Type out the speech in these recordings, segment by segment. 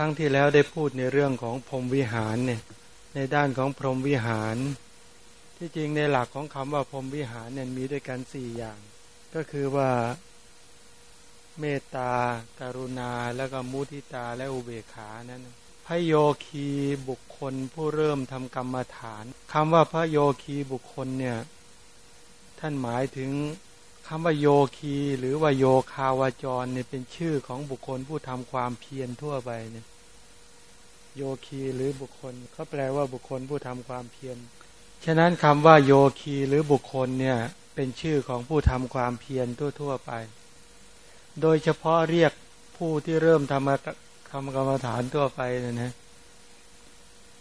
ครั้งที่แล้วได้พูดในเรื่องของพรหมวิหารเนี่ยในด้านของพรหมวิหาร ที่จริงในหลักของคำว่าพรหมวิหารเนี่ยมีด้วยกันสี่อย่าง ก็คือว่าเมตตาการุณา แล้วก็มุทิตาและอุเบกขานั้นพระโยคีบุคคลผู้เริ่มทำกรรมฐานคำว่าพระโยคีบุคคลเนี่ยท่านหมายถึง คำว่าโยคีหรือว่าโยคาวาจรเนี่ยเป็นชื่อของบุคคลผู้ทำความเพียรทั่วไปเนี่ยโยคีหรือบุคคลเขาแปลว่าบุคคลผู้ทำความเพียร ฉะนั้นคำว่าโยคีหรือบุคคลเนี่ยเป็นชื่อของผู้ทำความเพียรทั่ว ๆไป โดยเฉพาะเรียกผู้ที่เริ่มทำคำกรรมฐานทั่วไปเนี่ยนะ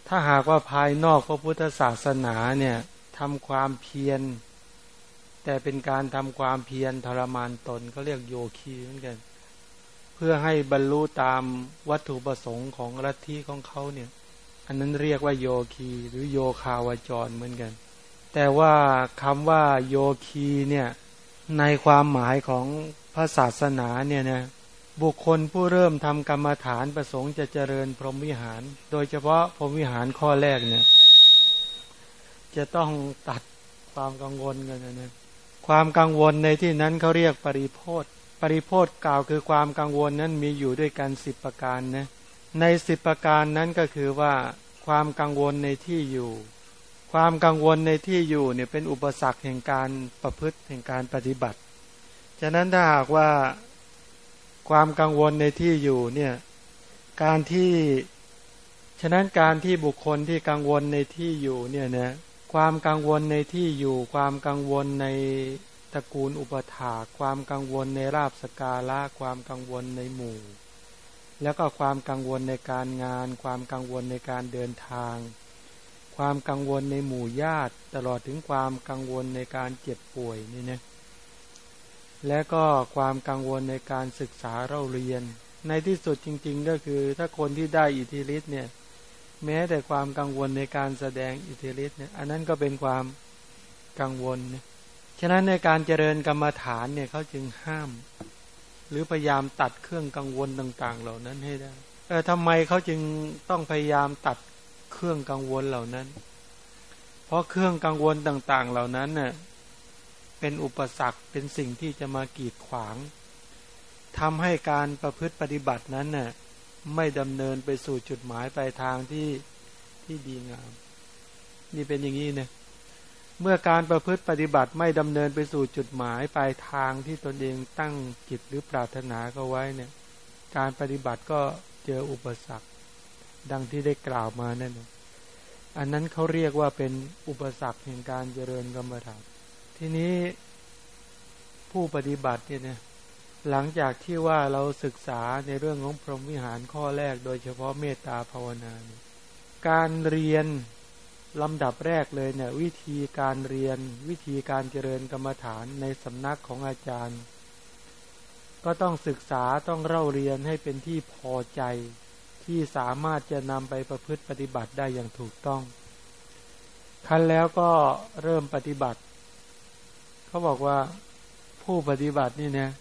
ถ้าหากว่าภายนอกพระพุทธศาสนาเนี่ยทำความเพียร แต่เป็นการทำความเพียรทรมานตนเขาเรียกโยคีเหมือนกัน เพื่อให้บรรลุตามวัตถุประสงค์ของลัทธิของเขาเนี่ย อันนั้นเรียกว่าโยคีหรือโยคาวจรเหมือนกัน แต่ว่าคำว่าโยคีเนี่ยในความหมายของพระศาสนาเนี่ยนะบุคคลผู้เริ่มทำกรรมฐานประสงค์จะเจริญพรหมวิหาร โดยเฉพาะพรหมวิหารข้อแรกเนี่ย จะต้องตัดความกังวลกันนะ ความกังวลในที่นั้นเขาเรียกปริโพธปริโพธกล่าวคือความกังวลนั้นมีอยู่ด้วยกันสิบประการนะในสิบประการนั้นก็คือว่าความกังวลในที่อยู่ ความกังวลในที่อยู่เนี่ยเป็นอุปสรรคแห่งการประพฤติแห่งการปฏิบัติ ฉะนั้นถ้าหากว่าความกังวลในที่อยู่เนี่ยการที่ฉะนั้นการที่บุคคลที่กังวลในที่อยู่เนี่ยนะ ความกังวลในที่อยู่ความกังวลในตระกูลอุปถาความกังวลในราบสกาละความกังวลในหมู่ แล้วก็ความกังวลในการงาน ความกังวลในการเดินทาง ความกังวลในหมู่ญาติ ตลอดถึงความกังวลในการเจ็บป่วยนี่นะและก็ความกังวลในการศึกษาเราเรียน ในที่สุดจริง ๆ ก็คือถ้าคนที่ได้อิทธิฤทธิ์เนี่ย แม้แต่ความกังวลในการแสดงอิทธิฤทธิ์เนี่ยอันนั้นก็เป็นความกังวลเนี่ยฉะนั้นในการเจริญกรรมฐานเนี่ยเขาจึงห้าม หรือพยายามตัดเครื่องกังวลต่าง ๆ เหล่านั้นให้ได้เออทำไมเขาจึงต้องพยายามตัดเครื่องกังวลเหล่านั้น เพราะเครื่องกังวลต่าง ๆ เหล่านั้นเน่ยเป็นอุปสรรคเป็นสิ่งที่จะมากีดขวางทำให้การประพฤติปฏิบัตินั้นเน่ย ไม่ดำเนินไปสู่จุดหมายปลายทางที่ที่ดีงาม นี่เป็นอย่างนี้เนี่ยเมื่อการประพฤติปฏิบัติไม่ดำเนินไปสู่จุดหมายปลายทางที่ตนเองตั้งจิตหรือปรารถนาก็ไว้เนี่ย การปฏิบัติก็เจออุปสรรค ดังที่ได้กล่าวมานั่นอันนั้นเขาเรียกว่าเป็นอุปสรรคแห่งการเจริญกรรมฐานทีนี้ผู้ปฏิบัติเนี่ย หลังจากที่ว่าเราศึกษาในเรื่องของพรหมวิหารข้อแรก โดยเฉพาะเมตตาภาวนาการเรียนลำดับแรกเลยเนี่ยวิธีการเรียนวิธีการเจริญกรรมฐานในสำนักของอาจารย์ ก็ต้องศึกษาต้องเล่าเรียนให้เป็นที่พอใจ ที่สามารถจะนำไปประพฤติปฏิบัติได้อย่างถูกต้องคันแล้วก็เริ่มปฏิบัติ เขาบอกว่าผู้ปฏิบัตินี่เนี่ย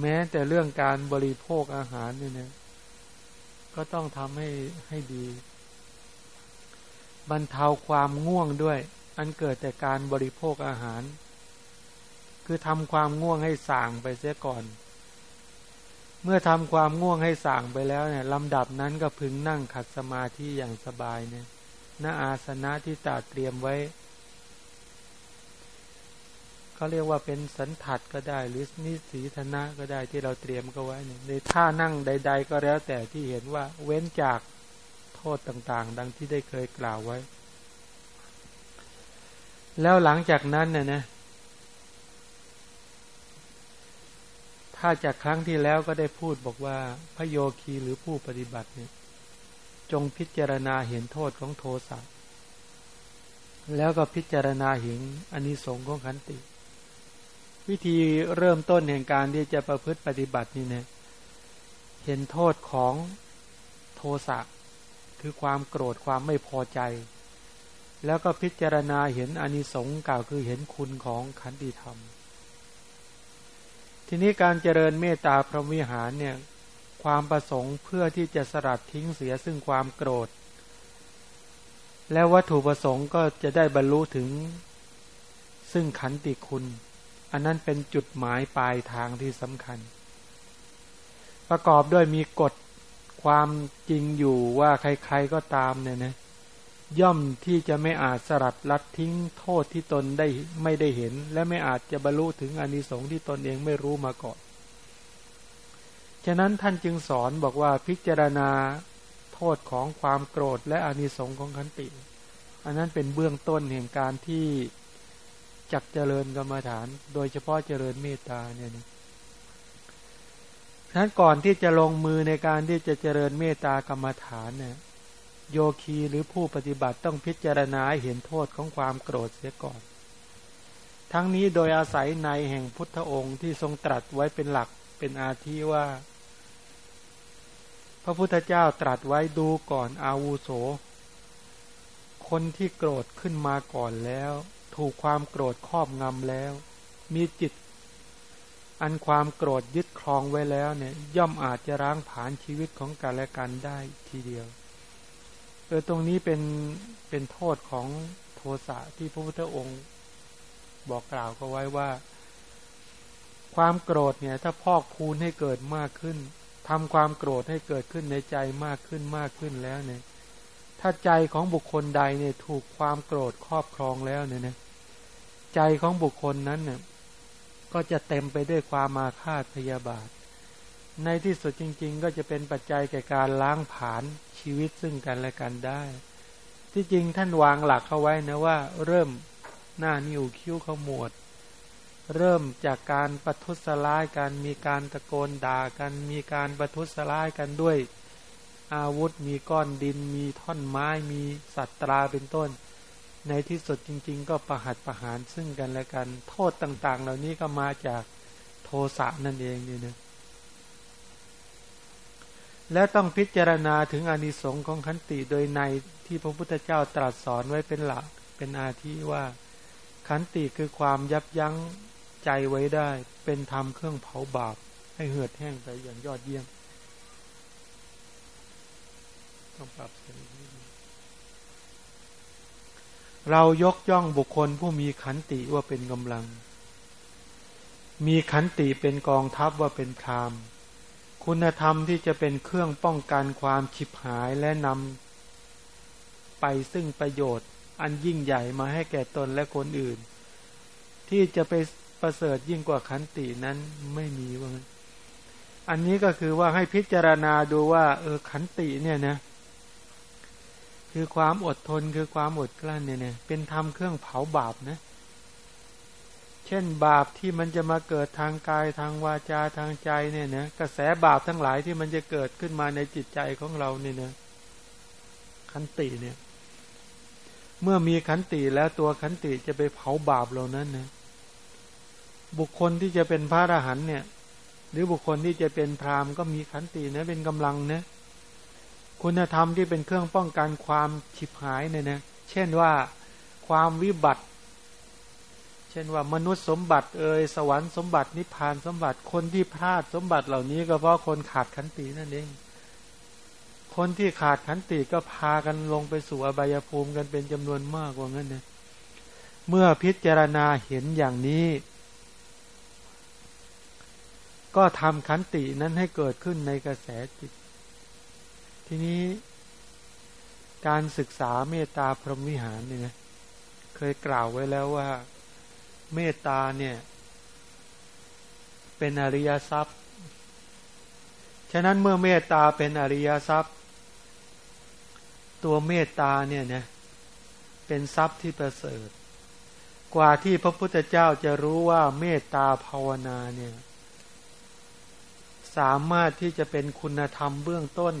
แม้แต่เรื่องการบริโภคอาหารเนี่ยนะก็ต้องทำให้ให้ดี บรรเทาความง่วงด้วย อันเกิดแต่การบริโภคอาหาร คือทำความง่วงให้สั่งไปเสียก่อน เมื่อทำความง่วงให้สั่งไปแล้วเนี่ยลำดับนั้นก็พึงนั่งขัดสมาธิอย่างสบายเนี่ยณอาสนะที่ตาเตรียมไว้ เขาเรียกว่าเป็นสันถัดก็ได้ หรือนิสีธนะก็ได้ที่เราเตรียมก็ไว้ในท่านั่งใด ๆ ก็แล้วแต่ที่เห็นว่าเว้นจากโทษต่างๆ ดังที่ได้เคยกล่าวไว้ แล้วหลังจากนั้นเนี่ยนะถ้าจากครั้งที่แล้วก็ได้พูดบอกว่าพระโยคีหรือผู้ปฏิบัติเนี่ยจงพิจารณาเห็นโทษของโทสะแล้วก็พิจารณาเห็นอนนิสงส์ของขันติ วิธีเริ่มต้นแห่งการที่จะประพฤติปฏิบัตินี่เนี่ยเห็นโทษของโทสะคือความโกรธความไม่พอใจ แล้วก็พิจารณาเห็นอนิสงส์กล่าวคือเห็นคุณของขันติธรรม ทีนี้การเจริญเมตตาพระวิหารเนี่ยความประสงค์เพื่อที่จะสลัดทิ้งเสียซึ่งความโกรธ และวัตถุประสงค์ก็จะได้บรรลุถึงซึ่งขันติคุณ อันนั้นเป็นจุดหมายปลายทางที่สำคัญ ประกอบด้วยมีกฎความจริงอยู่ว่าใครๆก็ตามเนี่ยนะย่อมที่จะไม่อาจสลัดลัดทิ้งโทษที่ตนได้ไม่ได้เห็น และไม่อาจจะบรรลุถึงอนิสงส์ที่ตนเองไม่รู้มาก่อน ฉะนั้นท่านจึงสอนบอกว่าพิจารณาโทษของความโกรธและอนิสงส์ของขันติ อันนั้นเป็นเบื้องต้นแห่งการที่ จักเจริญกรรมฐาน โดยเฉพาะเจริญเมตตาเนี่ยนะฉะนั้นก่อนที่จะลงมือในการที่จะเจริญเมตตากรรมฐานเนี่ยโยคีหรือผู้ปฏิบัติต้องพิจารณาเห็นโทษของความโกรธเสียก่อน ทั้งนี้โดยอาศัยในแห่งพุทธองค์ที่ทรงตรัสไว้เป็นหลักเป็นอาทิว่า พระพุทธเจ้าตรัสไว้ดูก่อนอาวุโส คนที่โกรธขึ้นมาก่อนแล้ว ถูกความโกรธครอบงำแล้ว มีจิต อันความโกรธยึดครองไว้แล้วเนี่ย ย่อมอาจจะร้างผานชีวิตของกันและกันได้ทีเดียวเออตรงนี้เป็นเป็นโทษของโทสะที่พระพุทธองค์บอกกล่าวก็ไว้ว่า ความโกรธเนี่ย ถ้าพอกคูณให้เกิดมากขึ้นทำความโกรธให้เกิดขึ้นในใจมากขึ้นมากขึ้นแล้วเนี่ยถ้าใจของบุคคลใดเนี่ยถูกความโกรธครอบครองแล้วเนี่ยนะ ใจของบุคคลนั้นเนี่ยก็จะเต็มไปด้วยความมาฆาตพยาบาท ในที่สุดจริง ๆ ก็จะเป็นปัจจัยแก่การล้างผานชีวิตซึ่งกันและกันได้ ที่จริงท่านวางหลักเขาไว้นะว่า เริ่มหน้านิ้วคิ้วขมวด เริ่มจากการประทุษร้ายกันมีการตะโกนด่ากัน มีการประทุษร้ายกันด้วย อาวุธมีก้อนดิน มีท่อนไม้มีสัตว์ตราเป็นต้น ในที่สุดจริง ๆ ก็ประหัดประหารซึ่งกันและกัน โทษต่าง ๆ เหล่านี้ก็มาจากโทสะนั่นเองนี่นะและต้องพิจารณาถึงอนิสงค์ของขันติโดยในที่พระพุทธเจ้าตรัสสอนไว้เป็นหลักเป็นอาทิว่า ขันติคือความยับยั้งใจไว้ได้ เป็นธรรมเครื่องเผาบาป ให้เหือดแห้งไปอย่างยอดเยี่ยมต้องปรับเสียง เรายกย่องบุคคลผู้มีขันติว่าเป็นกำลัง มีขันติเป็นกองทัพว่าเป็นพรามคุณธรรมที่จะเป็นเครื่องป้องกันความฉิบหายและนำไปซึ่งประโยชน์อันยิ่งใหญ่มาให้แก่ตนและคนอื่น ที่จะไปประเสริฐยิ่งกว่าขันตินั้นไม่มีว่าอันนี้ก็คือว่าให้พิจารณาดูว่า เออขันติเนี่ยนะ คือความอดทนคือความอดกลั้นเนี่ยเนี่ยเป็นธรรมเครื่องเผาบาปนะ เช่นบาปที่มันจะมาเกิดทางกายทางวาจาทางใจเนี่ยนะกระแสบาปทั้งหลายที่มันจะเกิดขึ้นมาในจิตใจของเราเนี่ยนะขันติเนี่ย เมื่อมีขันติแล้วตัวขันติจะไปเผาบาปเหล่านั้นนะบุคคลที่จะเป็นพระอรหันเนี่ย หรือบุคคลที่จะเป็นพราหมณ์ก็มีขันตินะเป็นกำลังนะ คุณธรรมที่เป็นเครื่องป้องกันความฉิบหายเนี่ยนะเช่นว่าความวิบัติ เช่นว่ามนุษย์สมบัติเอ่ยสวรรค์สมบัตินิพพานสมบัติคนที่พลาดสมบัติเหล่านี้ก็เพราะคนขาดขันตินั่นเองคนที่ขาดขันติก็พากันลงไปสู่อบายภูมิกันเป็นจำนวนมากกว่างั้นนะเมื่อพิจารณาเห็นอย่างนี้ ก็ทำขันตินั้นให้เกิดขึ้นในกระแสจิต ทีนี้การศึกษาเมตตาพรหมวิหารเนี่ยนะเคยกล่าวไว้แล้วว่า เมตตาเนี่ย เป็นอริยทรัพย์ ฉะนั้นเมื่อเมตตาเป็นอริยทรัพย์ ตัวเมตตาเนี่ยนะเป็นทรัพย์ที่ประเสริฐ กว่าที่พระพุทธเจ้าจะรู้ว่าเมตตาภาวนาเนี่ย สามารถที่จะเป็นคุณธรรมเบื้องต้น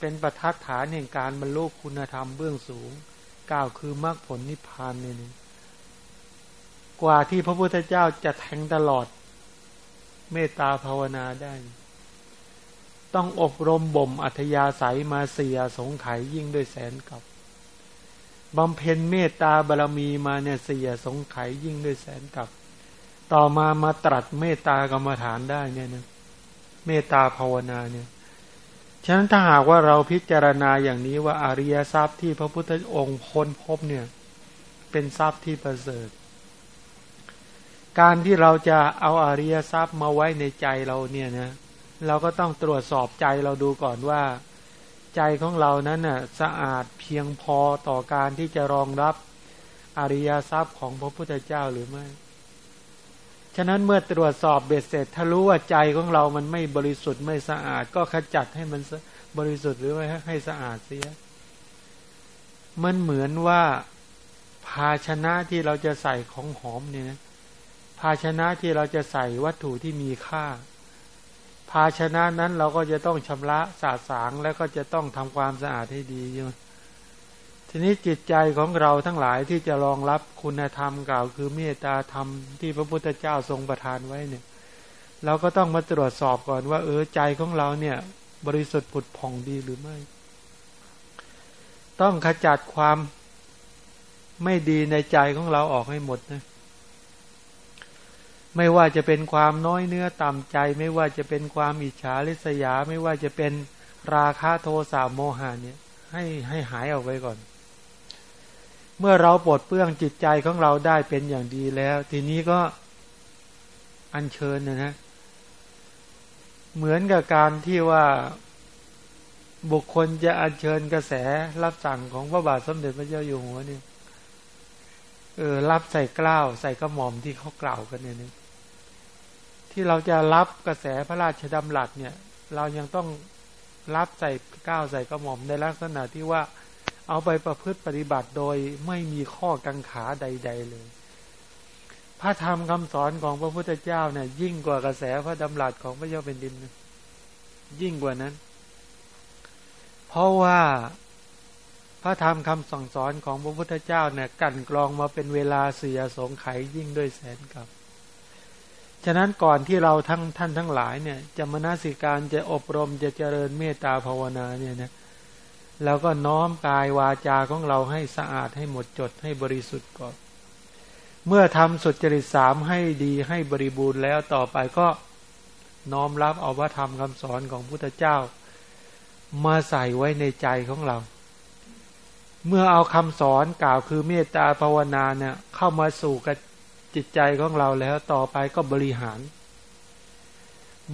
เป็นประทัดฐานแห่งการบรรลุคุณธรรมเบื้องสูงกล่าวคือมรรคผลนิพพานเนี่ยกว่าที่พระพุทธเจ้าจะแทงตลอด เมตตาภาวนาได้ ต้องอบรมบ่มอัธยาศัยมาเสียสงไขยิ่งด้วยแสนกับบำเพ็ญเมตตาบารมีมาเนี่ยเสียสงไขยิ่งด้วยแสนกับ ต่อมามาตรัสเมตตากรรมฐานได้เนี่ยนะเมตตาภาวนาเนี่ย ฉะนั้นถ้าหากว่าเราพิจารณาอย่างนี้ว่าอาริยทรัพย์ที่พระพุทธองค์พ้นพบเนี่ย เป็นทรัพย์ที่ประเสริฐ การที่เราจะเอาอาริยทรัพย์มาไว้ในใจเราเนี่ยนะเราก็ต้องตรวจสอบใจเราดูก่อนว่า ใจของเรานั้นน่ะสะอาดเพียงพอต่อการที่จะรองรับอริยทรัพย์ของพระพุทธเจ้าหรือไม่ ฉะนั้นเมื่อตรวจสอบเบ็ดเสร็จ ถ้ารู้ว่าใจของเรามันไม่บริสุทธิ์ไม่สะอาด ก็ขจัดให้มันบริสุทธิ์หรือไม่ให้สะอาดเสีย มันเหมือนว่าภาชนะที่เราจะใส่ของหอมเนี่ยนะภาชนะที่เราจะใส่วัตถุที่มีค่า ภาชนะนั้นเราก็จะต้องชำระสาสางแล้วก็จะต้องทำความสะอาดให้ดีใช่ไหม ทีนี้จิตใจของเราทั้งหลายที่จะรองรับคุณธรรมกล่าว คือเมตตาธรรมที่พระพุทธเจ้าทรงประทานไว้เนี่ย เราก็ต้องมาตรวจสอบก่อนว่า เออใจของเราเนี่ย บริสุทธิ์ผุดผ่องดีหรือไม่ ต้องขจัดความไม่ดีในใจของเราออกให้หมดนะไม่ว่าจะเป็นความน้อยเนื้อต่ำใจ ไม่ว่าจะเป็นความอิจฉาริษยา ไม่ว่าจะเป็นราคะโทสะโมหะเนี่ย ให้ให้หายออกไปก่อน เมื่อเราปลดเปื้องจิตใจของเราได้เป็นอย่างดีแล้ว ทีนี้ก็อัญเชิญนะนะเหมือนกับการที่ว่าบุคคลจะอัญเชิญกระแสรับสั่งของพระบาทสมเด็จพระเจ้าอยู่หัวเนี่ยเออรับใส่กล้าวใส่กระหม่อมที่เขากล่าวกันเนี่ยที่เราจะรับกระแสพระราชดำรัสเนี่ย เรายังต้องรับใส่กล้าวใส่กระหม่อมในลักษณะที่ว่า เอาไปประพฤติปฏิบัติโดยไม่มีข้อกังขาใด ๆ เลย พระธรรมคำสอนของพระพุทธเจ้าเนี่ยยิ่งกว่ากระแสพระดำรัสของพระเจ้าเป็นดิน ยิ่งกว่านั้น เพราะว่าพระธรรมคำสั่งสอนของพระพุทธเจ้าเนี่ยกันกรองมาเป็นเวลาเสียสงไขยิ่งด้วยแสนกับ ฉะนั้นก่อนที่เราทั้งท่านทั้งหลายเนี่ยจะมนาสิการจะอบรมจะเจริญเมตตาภาวนาเนี่ยนะ แล้วก็น้อมกายวาจาของเราให้สะอาดให้หมดจดให้บริสุทธิ์ก่อน เมื่อทำสุจริตสามให้ดีให้บริบูรณ์แล้วต่อไปก็น้อมรับเอาว่าธรรมคำสอนของพุทธเจ้า มาใส่ไว้ในใจของเรา เมื่อเอาคำสอนกล่าวคือเมตตาภาวนาเนี่ยเข้ามาสู่กับจิตใจของเราแล้วต่อไปก็บริหาร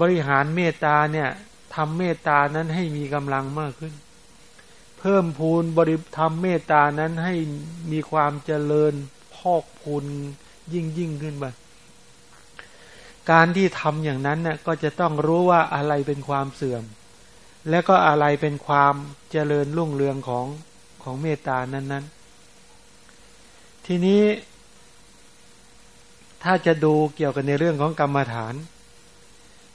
บริหารเมตตาเนี่ยทำเมตตานั้นให้มีกำลังมากขึ้น พิ่มพูนบริธรรมเมตตานั้นให้มีความเจริญพอกพูนยิ่งยิ่งขึ้นไปการที่ทำอย่างนั้นน่ะก็จะต้องรู้ว่าอะไรเป็นความเสื่อม และก็อะไรเป็นความเจริญรุ่งเรืองของของเมตตานั้น ๆ ทีนี้ ถ้าจะดูเกี่ยวกันในเรื่องของกรรมฐาน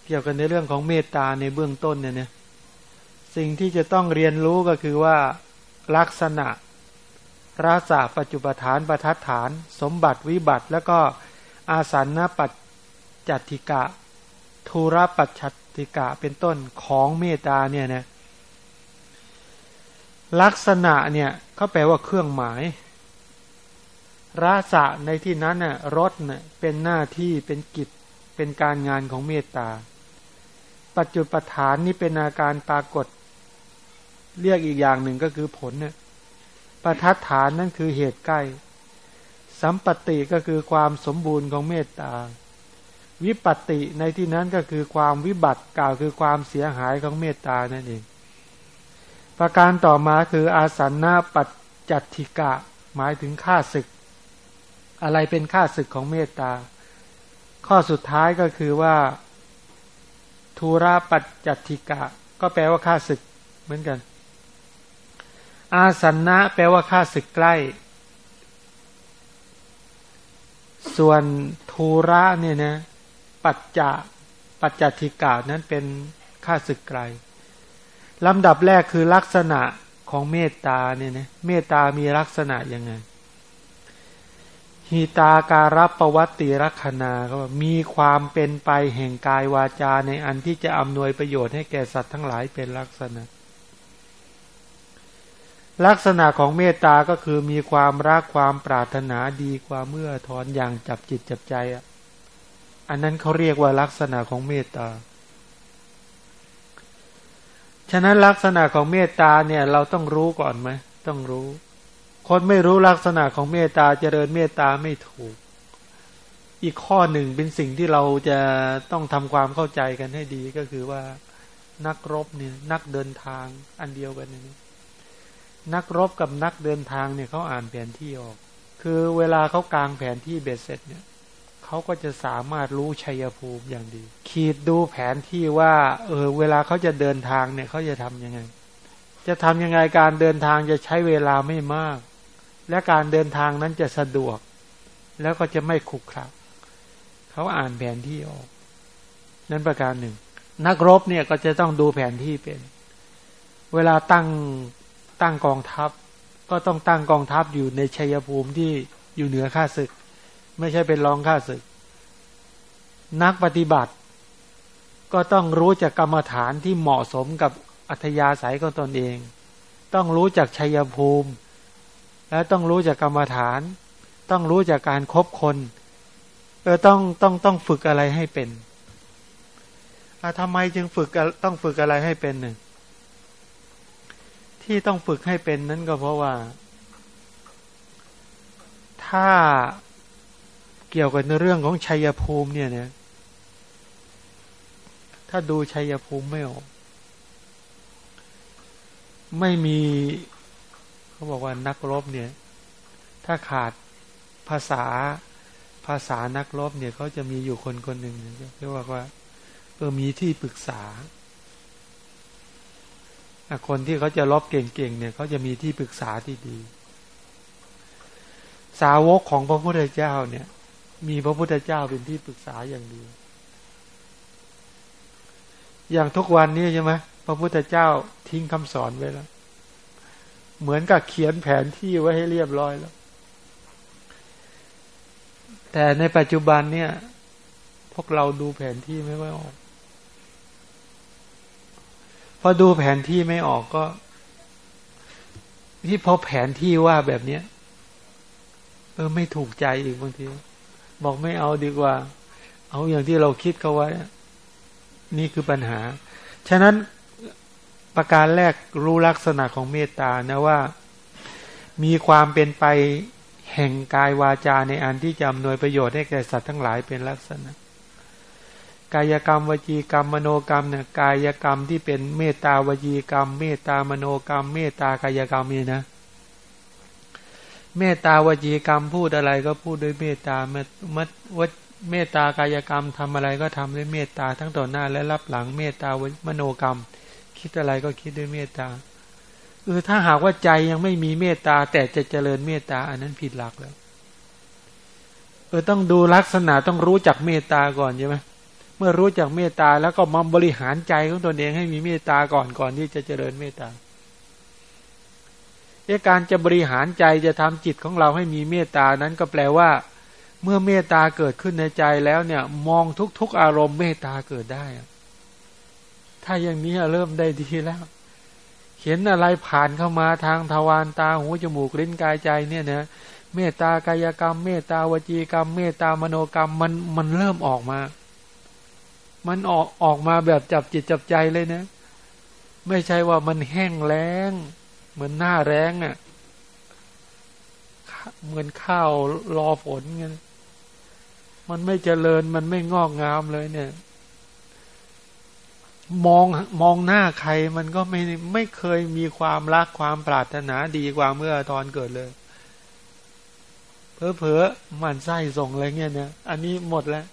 เกี่ยวกันในเรื่องของเมตตาในเบื้องต้นเนี่ย สิ่งที่จะต้องเรียนรู้ก็คือว่าลักษณะราษาปัจจุปฐานประทัดฐาน สมบัติวิบัติ แล้วก็อาสันนปัจจัติกะทูรปัจจัติกะเป็นต้นของเมตตาเนี่ยนะลักษณะเนี่ยเขาแปลว่าเครื่องหมาย ราษะในที่นั้นน่ะรถเน่ยเป็นหน้าที่เป็นกิจเป็นการงานของเมตตา ปัจจุปฐานนี่เป็นอาการปรากฏ เรียกอีกอย่างหนึ่งก็คือผลเนี่ยประทัดฐานนั่นคือเหตุใกล้ สัมปติก็คือความสมบูรณ์ของเมตตา วิปติในที่นั้นก็คือความวิบัติกล่าวคือความเสียหายของเมตตานั่นเอง ประการต่อมาคืออาสันนาปัจจัติกะ หมายถึงค่าศึก อะไรเป็นค่าศึกของเมตตา ข้อสุดท้ายก็คือว่าทูราปัจจัติกะ ก็แปลว่าค่าศึกเหมือนกัน อาสันนะแปลว่าค่าศึกใกล้ ส่วนทูระเนี่ยนะ ปัจจะปัจจทิกานั้นเป็นค่าศึกไกลลำดับแรกคือลักษณะของเมตตาเนี่ยนะเมตตามีลักษณะยังไงหิตาการัประวัติรักนาก็มีความเป็นไปแห่งกายวาจาในอันที่จะอำนวยประโยชน์ให้แก่สัตว์ทั้งหลายเป็นลักษณะ ลักษณะของเมตตาก็คือมีความรักความปรารถนาดีกว่าเมื่อถอนอย่างจับจิตจับใจอะ อันนั้นเขาเรียกว่าลักษณะของเมตตา ฉะนั้นลักษณะของเมตตาเนี่ยเราต้องรู้ก่อนไหมต้องรู้ คนไม่รู้ลักษณะของเมตตาเจริญเมตตาไม่ถูก อีกข้อหนึ่งเป็นสิ่งที่เราจะต้องทำความเข้าใจกันให้ดีก็คือว่านักรบเนี่ยนักเดินทางอันเดียวกันนี่ นักรบกับนักเดินทางเนี่ยเขาอ่านแผนที่ออก คือเวลาเขากางแผนที่เบ็ดเสร็จเนี่ยเขาก็จะสามารถรู้ชัยภูมิอย่างดี ขีดดูแผนที่ว่าเออเวลาเขาจะเดินทางเนี่ยเขาจะทํำยังไง จะทำยังไงการเดินทางจะใช้เวลาไม่มาก และการเดินทางนั้นจะสะดวก แล้วก็จะไม่ขุกขักเขาอ่านแผนที่ออก นั้นประการหนึ่ง นักรบเนี่ยก็จะต้องดูแผนที่เป็น เวลาตั้ง ตั้งกองทัพ ก็ต้องตั้งกองทัพอยู่ในชัยภูมิที่อยู่เหนือข้าศึก ไม่ใช่เป็นรองข้าศึก นักปฏิบัติ ก็ต้องรู้จักกรรมฐานที่เหมาะสมกับอัธยาศัยของตนเอง ต้องรู้จักชัยภูมิ และต้องรู้จักกรรมฐาน ต้องรู้จากการครบคนเออต้องต้องต้องฝึกอะไรให้เป็นอ่าทำไมจึงฝึกต้องฝึกอะไรให้เป็นหนึ่ง ที่ต้องฝึกให้เป็นนั้นก็เพราะว่า ถ้าเกี่ยวกับในเรื่องของชัยภูมิเนี่ยเนี่ย ถ้าดูชัยภูมิไม่ออก ไม่มีเขาบอกว่านักรบเนี่ย ถ้าขาดภาษาภาษานักรบเนี่ยเขาจะมีอยู่คนคนหนึ่งเรียกว่าว่าเออมีที่ปรึกษา คนที่เขาจะลบเก่งๆเนี่ยเขาจะมีที่ปรึกษาที่ดี สาวกของพระพุทธเจ้าเนี่ย มีพระพุทธเจ้าเป็นที่ปรึกษาอย่างดี อย่างทุกวันนี้ใช่ไหมพระพุทธเจ้าทิ้งคำสอนไว้แล้ว เหมือนกับเขียนแผนที่ไว้ให้เรียบร้อยแล้ว แต่ในปัจจุบันเนี่ย พวกเราดูแผนที่ไม่ค่อยออก พอดูแผนที่ไม่ออกก็ ที่พอแผนที่ว่าแบบเนี้ยเออไม่ถูกใจอีกบางที บอกไม่เอาดีกว่า เอาอย่างที่เราคิดเขาไว้ นี่คือปัญหา ฉะนั้นประการแรกรู้ลักษณะของเมตตานะว่า มีความเป็นไปแห่งกายวาจาในอันที่จะอำนวยประโยชน์ให้แก่สัตว์ทั้งหลายเป็นลักษณะ กายกรรมวจีกรรมมโนกรรมเนี่ยกายกรรมที่เป็นเมตตาวจีกรรม เมตตามโนกรรม เมตตากายกรรมนี่นะเมตตาวจีกรรมพูดอะไรก็พูดด้วยเมตตาเมตวเมตตากายกรรมทำอะไรก็ทำด้วยเมตตาทั้งต่อหน้าและรับหลังเมตตามโนกรรม คิดอะไรก็คิดด้วยเมตตาเออถ้าหากว่าใจยังไม่มีเมตตา แต่จะเจริญเมตตา อันนั้นผิดหลักแล้วเออต้องดูลักษณะต้องรู้จักเมตตาก่อนใช่ไหม มื่อรู้จักเมตตาแล้วก็มาบริหารใจของตนเองให้มีเมตตาก่อนก่อนที่จะเจริญเมตตาการจะบริหารใจจะทำจิตของเราให้มีเมตตานั้นก็แปลว่า เมื่อเมตตาเกิดขึ้นในใจแล้วเนี่ย มองทุก ๆ อารมณ์เมตตาเกิดได้ ถ้าอย่างนี้เริ่มได้ดีแล้ว เห็นอะไรผ่านเข้ามาทางทวารตาหูจมูกลิ้นกายใจเนี่ยนะเมตตากายกรรม เมตตาวจีกรรม เมตตามโนกรรมมันมันเริ่มออกมา มันออกออกมาแบบจับจิตจับใจเลยนะ ไม่ใช่ว่ามันแห้งแล้ง เหมือนหน้าแรงอะ่ะเหมือนข้าวรอฝนเงี้ยมันไม่เจริญมันไม่งอกงามเลยเนี่ย มองมองหน้าใครมันก็ไม่ไม่เคยมีความรักความปรารถนาดีกว่าเมื่อตอนเกิดเลยเพอเพอมันไส้ส่งอะไรเงี้ยเนี่ยอันนี้หมดแล้ว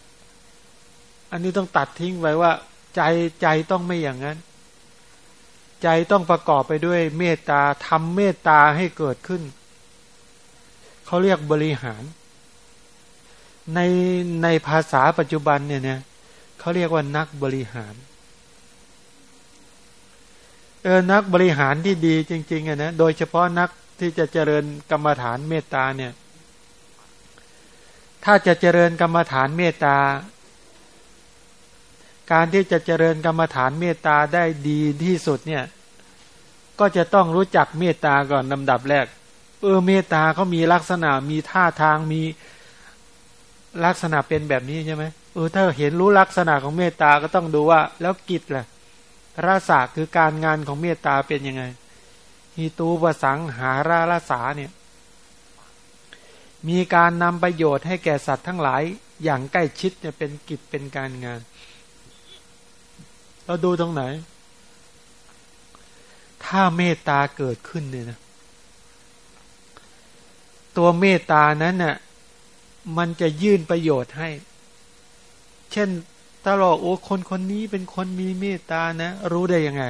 อันนี้ต้องตัดทิ้งไว้ว่า ใจใจต้องไม่อย่างนั้น ใจต้องประกอบไปด้วยเมตตาทำเมตตาให้เกิดขึ้น เขาเรียกบริหาร ในในภาษาปัจจุบันเนี่ยเนี่ยเขาเรียกว่านักบริหารเออนักบริหารที่ดีจริงๆอะนะโดยเฉพาะนักที่จะเจริญกรรมฐานเมตตาเนี่ย ถ้าจะเจริญกรรมฐานเมตตา การที่จะเจริญกรรมฐานเมตตาได้ดีที่สุดเนี่ย ก็จะต้องรู้จักเมตตาก่อนลำดับแรก เออเมตตาเขามีลักษณะมีท่าทางมีลักษณะเป็นแบบนี้ใช่ไหมเออถ้าเห็นรู้ลักษณะของเมตตาก็ต้องดูว่า แล้วกิจล่ะรสาคือการงานของเมตตาเป็นยังไงฮิตูปสังหาราลสาเนี่ยมีการนำประโยชน์ให้แก่สัตว์ทั้งหลายอย่างใกล้ชิดเนี่ยเป็นกิจเป็นการงาน เราดูตรงไหน ถ้าเมตตาเกิดขึ้นเนี่ยนะ ตัวเมตตานั้นน่ะมันจะยื่นประโยชน์ให้ เช่นตลอดโอ้คนคนนี้เป็นคนมีเมตตานะ รู้ได้ยังไง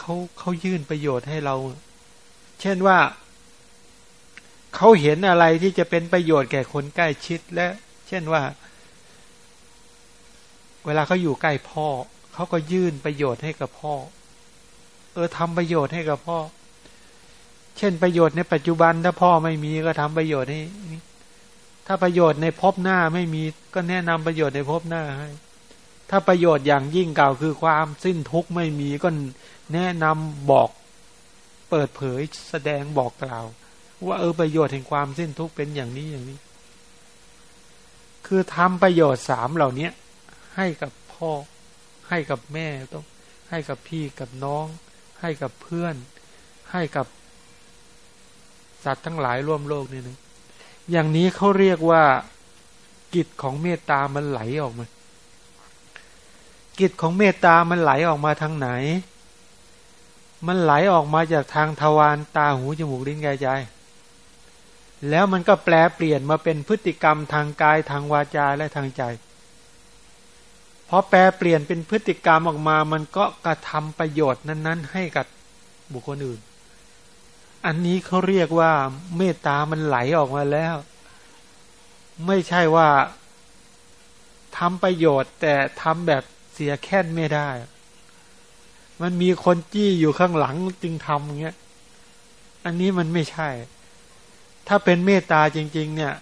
เขาเขายื่นประโยชน์ให้เรา เช่นว่าเขาเห็นอะไรที่จะเป็นประโยชน์แก่คนใกล้ชิดและ เช่นว่า เวลาเขาอยู่ใกล้พ่อ เขาก็ยื่นประโยชน์ให้กับพ่อ เออทำประโยชน์ให้กับพ่อ เช่นประโยชน์ในปัจจุบันถ้าพ่อไม่มีก็ทำประโยชน์ให้ถ้าประโยชน์ในภพหน้าไม่มีก็แนะนำประโยชน์ในภพหน้าให้ ถ้าประโยชน์อย่างยิ่งเก่าคือความสิ้นทุกข์ไม่มีก็แนะนำบอกเปิดเผยแสดงบอกกล่าว ว่าเออประโยชน์แห่งความสิ้นทุกข์เป็นอย่างนี้อย่างนี้ คือทำประโยชน์สามเหล่านี้ ให้กับพ่อ ให้กับแม่ต้อง ให้กับพี่กับน้อง ให้กับเพื่อน ให้กับสัตว์ทั้งหลายร่วมโลกนี่นะอย่างนี้เขาเรียกว่ากิจของเมตตามันไหลออกมา กิจของเมตตามันไหลออกมาทางไหน มันไหลออกมาจากทางทวารตาหูจมูกลิ้นกายใจแล้วมันก็แปลเปลี่ยนมาเป็นพฤติกรรมทางกายทางวาจาและทางใจ พอแปลเปลี่ยนเป็นพฤติกรรมออกมา มันก็กระทำประโยชน์นั้น ๆ ให้กับบุคคลอื่น อันนี้เขาเรียกว่าเมตตามันไหลออกมาแล้ว ไม่ใช่ว่าทำประโยชน์ แต่ทำแบบเสียแค่นไม่ได้ มันมีคนจี้อยู่ข้างหลังจึงทำอย่างเงี้ย อันนี้มันไม่ใช่ ถ้าเป็นเมตตาจริง ๆ เนี่ย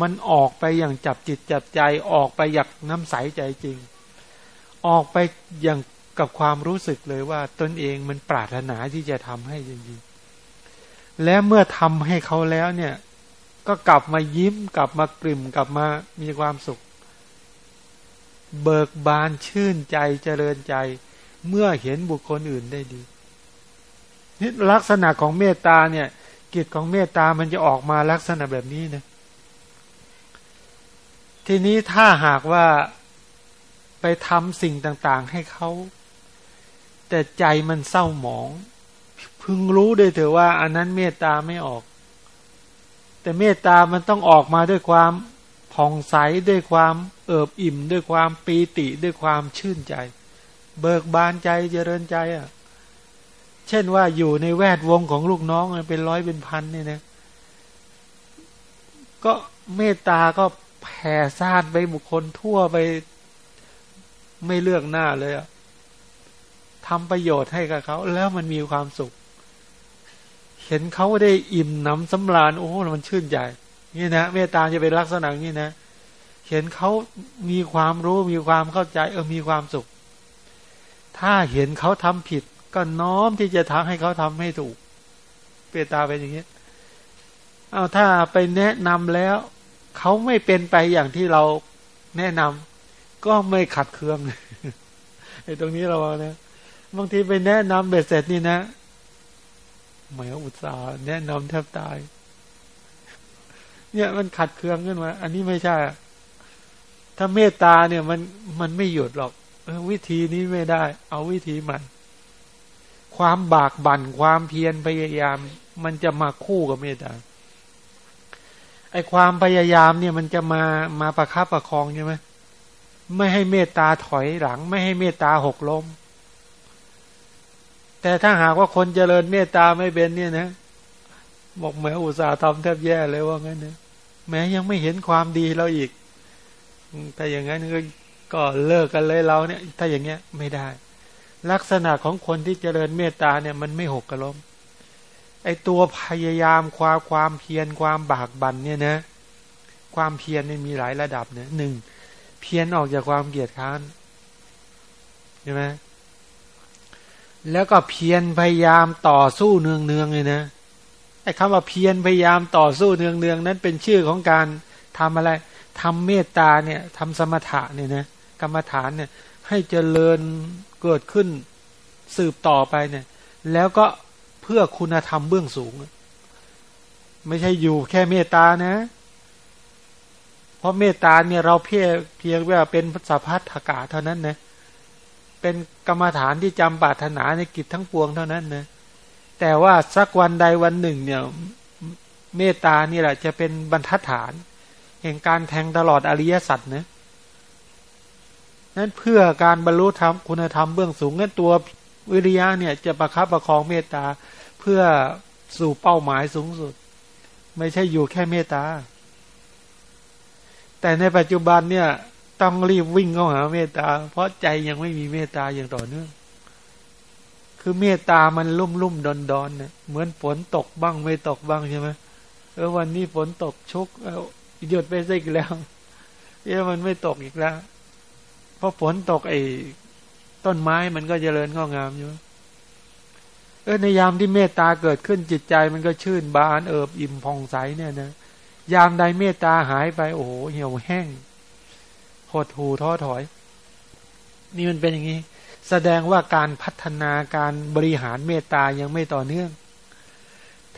มันออกไปอย่างจับจิตจับใจออกไปอยากน้ำใสใจจริง ออกไปอย่างกับความรู้สึกเลยว่าตนเองมันปรารถนาที่จะทำให้จริงๆ และเมื่อทำให้เขาแล้วเนี่ย ก็กลับมายิ้มกลับมากลิ่มกลับมามีความสุข เบิกบานชื่นใจเจริญใจ เมื่อเห็นบุคคลอื่นได้ดีนี่ลักษณะของเมตตาเนี่ย กิจของเมตตามันจะออกมาลักษณะแบบนี้นะทีนี้ถ้าหากว่า ไปทำสิ่งต่างๆ ให้เขา แต่ใจมันเศร้าหมอง พึงรู้ด้วยเถอะว่า อันนั้นเมตตาไม่ออก แต่เมตตามันต้องออกมาด้วยความผ่องใสด้วยความเอิบอิ่ม ด้วยความปีติด้วยความชื่นใจ เบิกบานใจเจริญใจอะ เช่นว่าอยู่ในแวดวงของลูกน้องเป็นร้อยเป็นพันเนี่ยนะก็เมตตาก็แผ่ซ่านไปบุคคลทั่วไป ไม่เลือกหน้าเลยอะทำประโยชน์ให้กับเขา แล้วมันมีความสุข เห็นเขาได้อิ่มหนำสำราญโอ้มันชื่นใจนี่นะเมตตาจะเป็นลักษณะนี้นะ เห็นเขามีความรู้มีความเข้าใจ เออมีความสุข ถ้าเห็นเขาทำผิด ก็น้อมที่จะทำให้เขาทำให้ถูกเมตตาเป็นอย่างนี้เอาถ้าไปแนะนำแล้วเขาไม่เป็นไปอย่างที่เราแนะนำ ก็ไม่ขัดเคืองไอ้ตรงนี้เราเนี่ยบางทีไปแนะนำเบ็ดเสร็จนี่นะหมายอุตสาห์แนะนำแทบตาย เนี่ยมันขัดเคืองขึ้นมา อันนี้ไม่ใช่ ถ้าเมตตาเนี่ยมันมันไม่หยุดหรอกวิธีนี้ไม่ได้ เอาวิธีใหม่ ความบากบั่นความเพียรพยายาม มันจะมาคู่กับเมตตาไอความพยายามเนี่ยมันจะมามาประคับประคองใช่ไหม ไม่ให้เมตตาถอยหลัง ไม่ให้เมตตาหกล้ม แต่ถ้าหากว่าคนเจริญเมตตาไม่เป็นเนี่ยนะบอกแม้อุตส่าห์ทำแทบแย่เลยว่างั้นเนี่ยแม้ยังไม่เห็นความดีเราอีกถ้าอย่างนั้นก็ก็เลิกกันเลยเราเนี่ย ถ้าอย่างเงี้ยไม่ได้ ลักษณะของคนที่เจริญเมตตาเนี่ย มันไม่หกกระล้มไอตัวพยายามความความเพียรความบากบั่นเนี่ยนะ ความเพียรเนี่ยมีหลายระดับเนี่ยหนึ่ง พียรออกจากความเกียดค้านใช่ไหมแล้วก็เพียรพยายามต่อสู้เนืองเนืองเลยนะไอ้คำว่าเพียรพยายามต่อสู้เนืองเนืองนั้นเป็นชื่อของการทำอะไรทำเมตตาเนี่ยทำสมถะเนี่ยนะกรรมฐานเนี่ยให้เจริญเกิดขึ้นสืบต่อไปเนี่ย แล้วก็เพื่อคุณธรรมเบื้องสูง ไม่ใช่อยู่แค่เมตตานะ เพราะเมตตาเนี่ยเราเพียงเพียงว่าเป็นสัพพัทธกาเท่านั้นนะเป็นกรรมฐานที่จำปาถนาในกิจทั้งปวงเท่านั้นนะแต่ว่าสักวันใดวันหนึ่งเนี่ยเมตตานี่แหละจะเป็นบรรทัดฐานแห่งการแทงตลอดอริยสัจนะนั้นเพื่อการบรรลุธรรมคุณธรรมเบื้องสูงนั้นตัววิริยะเนี่ยจะประคับประคองเมตตาเพื่อสู่เป้าหมายสูงสุด ไม่ใช่อยู่แค่เมตตา แต่ในปัจจุบันเนี่ย ต้องรีบวิ่งเข้าหาเมตตา เพราะใจยังไม่มีเมตตาอย่างต่อเนื่อง คือเมตตามันลุ่มลุ่มดอนดอนเนี่ยเหมือนฝนตกบ้างไม่ตกบ้างใช่ไหมเออวันนี้ฝนตกชุกหยุดไปสักแล้วเอ๊ะมันไม่ตกอีกแล้วเพราะฝนตกไอ้ต้นไม้มันก็เจริญงอกงามอยู่เออในยามที่เมตตาเกิดขึ้นจิตใจมันก็ชื่นบานเอิบอิ่มผ่องใสเนี่ยนะ ยามใดเมตตาหายไป โอ้โหเหี่ยวแห้งหดหูท้อถอย นี่มันเป็นอย่างนี้ แสดงว่าการพัฒนาการบริหารเมตตายังไม่ต่อเนื่อง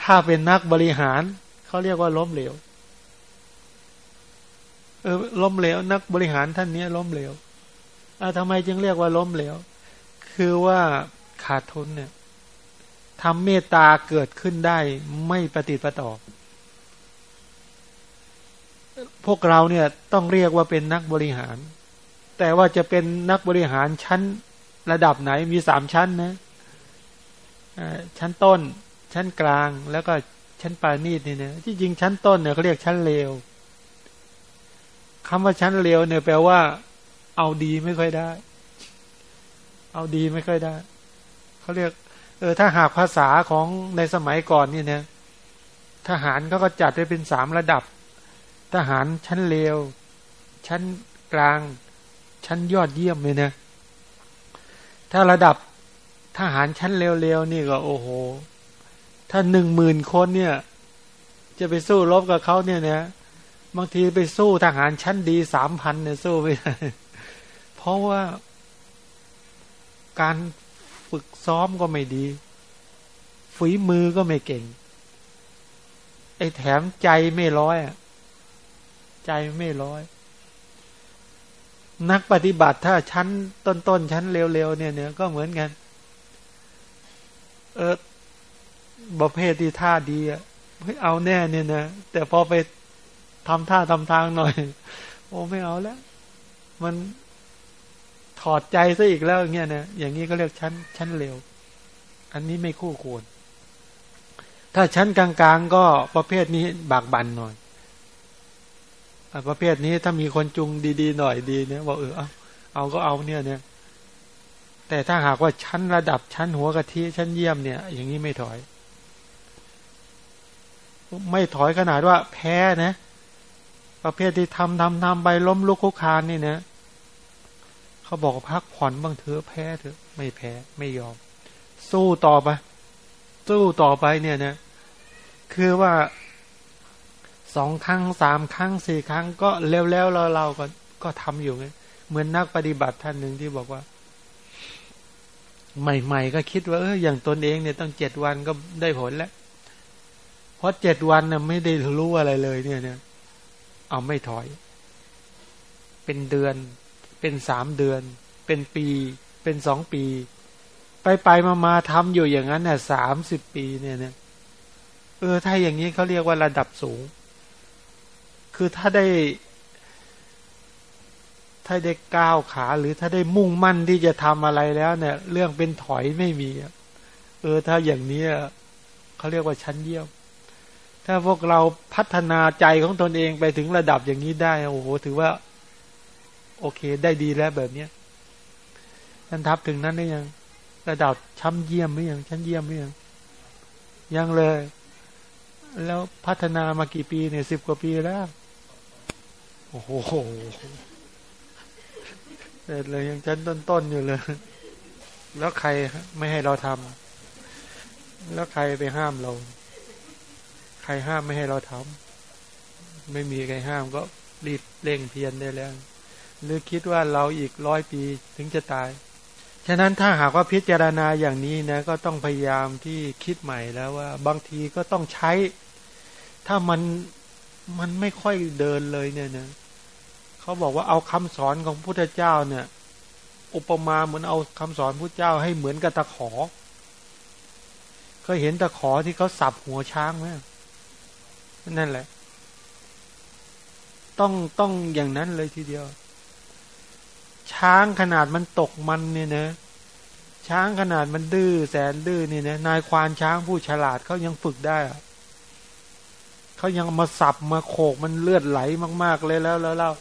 ถ้าเป็นนักบริหารเขาเรียกว่าล้มเหลวเออล้มเหลวนักบริหารท่านนี้ล้มเหลวอ่าทำไมจึงเรียกว่าล้มเหลว คือว่าขาดทุนเนี่ยทำเมตตาเกิดขึ้นได้ไม่ปฏิปต่อ พวกเราเนี่ยต้องเรียกว่าเป็นนักบริหาร แต่ว่าจะเป็นนักบริหารชั้นระดับไหนมีสามชั้นนะชั้นต้น ชั้นกลางแล้วก็ชั้นปานีตนี่นะที่จริงชั้นต้นเนี่ยเขาเรียกชั้นเลวคำว่าชั้นเลวเนี่ยแปลว่า เอาดีไม่ค่อยได้ เอาดีไม่ค่อยได้เขาเรียก เออถ้าหากภาษาของในสมัยก่อนนี่เนี่ยทหารเขาก็จัดได้เป็นสามระดับ ทหารชั้นเลว ชั้นกลาง ชั้นยอดเยี่ยมเลยนะ ถ้าระดับทหารชั้นเลวๆนี่ก็โอ้โห ถ้าหนึ่งหมื่นคนเนี่ย จะไปสู้รบกับเขาเนี่ยนะบางทีไปสู้ทหารชั้นดีสามพันเนี่ยสู้ไม่ได้เพราะว่าการฝึกซ้อมก็ไม่ดี ฝีมือก็ไม่เก่ง ไอ้แถมใจไม่ร้อยอะ ใจไม่ร้อย นักปฏิบัติถ้าชั้นต้นๆชั้นเร็วๆเนี่ยเนี่ยก็เหมือนกัน เออประเภทที่ท่าดีอะเอาแน่เนี่ยนะแต่พอไปทำท่าทำทางหน่อย โอ้ไม่เอาแล้ว มันถอดใจซะอีกแล้วเงี้ยนะอย่างนี้ก็เรียกชั้นชั้นเร็ว อันนี้ไม่คู่ควร ถ้าชั้นกลางๆ ก็ประเภทนี้บากบันหน่อย ประเภทนี้ถ้ามีคนจุงดีๆหน่อยดีเนี่ยบอกเออเอาเอาก็เอาเนี่ยเนี่ย แต่ถ้าหากว่าชั้นระดับชั้นหัวกะทิชั้นเยี่ยมเนี่ย อย่างนี้ไม่ถอย ไม่ถอยขนาดว่าแพ้นะ ประเภทที่ทำทำทำไปล้มลุกคุกคานนี่นะเขาบอกพักผ่อนบ้างเถอะแพ้เถอะ ไม่แพ้ไม่ยอม สู้ต่อไปสู้ต่อไปเนี่ยนะคือว่า สองครั้งสามครั้งสี่ครั้งก็เร็วแล้วเราเราก็ก็ทำอยู่ไงเหมือนนักปฏิบัติท่านหนึ่งที่บอกว่า ใหม่ ๆ ก็คิดว่าเอออย่างตนเองเนี่ยต้องเจ็ดวันก็ได้ผลแล้วเพราะเจ็ดวันน่ะไม่ได้รู้อะไรเลย เนี่ยเนี่ยเอาไม่ถอย เป็นเดือน เป็นสามเดือน เป็นปี เป็นสองปี ไปไปมามาทำอยู่อย่างนั้นน่ะสามสิบปีเนี่ยเนี่ยเออถ้าอย่างนี้เขาเรียกว่าระดับสูง คือถ้าได้ ถ้าได้ก้าวขา หรือถ้าได้มุ่งมั่นที่จะทำอะไรแล้วเนี่ย เรื่องเป็นถอยไม่มีเออ ถ้าอย่างนี้เขาเรียกว่าชั้นเยี่ยม ถ้าพวกเราพัฒนาใจของตนเองไปถึงระดับอย่างนี้ได้ โอ้โห ถือว่า โอเค ได้ดีแล้วแบบเนี้ยท่านทับถึงนั้นได้ยัง ระดับชั้นเยี่ยมไม่ยังชั้นเยี่ยมไม่ยังยังเลย แล้วพัฒนามากี่ปีเนี่ยสิบกว่าปีแล้ว โอ้โหเสร็จเลยยังชั้นต้นๆอยู่เลย แล้วใครไม่ให้เราทำแล้วใครไปห้ามเรา ใครห้ามไม่ให้เราทำไม่มีใครห้ามก็รีบเร่งเพียรได้แล้ว หรือคิดว่าเราอีกร้อยปีถึงจะตาย ฉะนั้นถ้าหากว่าพิจารณาอย่างนี้นะ ก็ต้องพยายามที่คิดใหม่แล้วว่า บางทีก็ต้องใช้ ถ้ามันมันไม่ค่อยเดินเลยเนี่ยนะ เขาบอกว่าเอาคำสอนของพุทธเจ้าเนี่ย อุปมาเหมือนเอาคำสอนพุทธเจ้าให้เหมือนกับตะขอ เคยเห็นตะขอที่เขาสับหัวช้างไหมนั่นแหละ ต้องต้องอย่างนั้นเลยทีเดียว ช้างขนาดมันตกมันเนี่ยนะช้างขนาดมันดื้อแสนดื้อนี่นะนายควานช้างผู้ฉลาดเขายังฝึกได้เขายังมาสับมาโขกมันเลือดไหลมาก ๆเลยแล้วแล้ว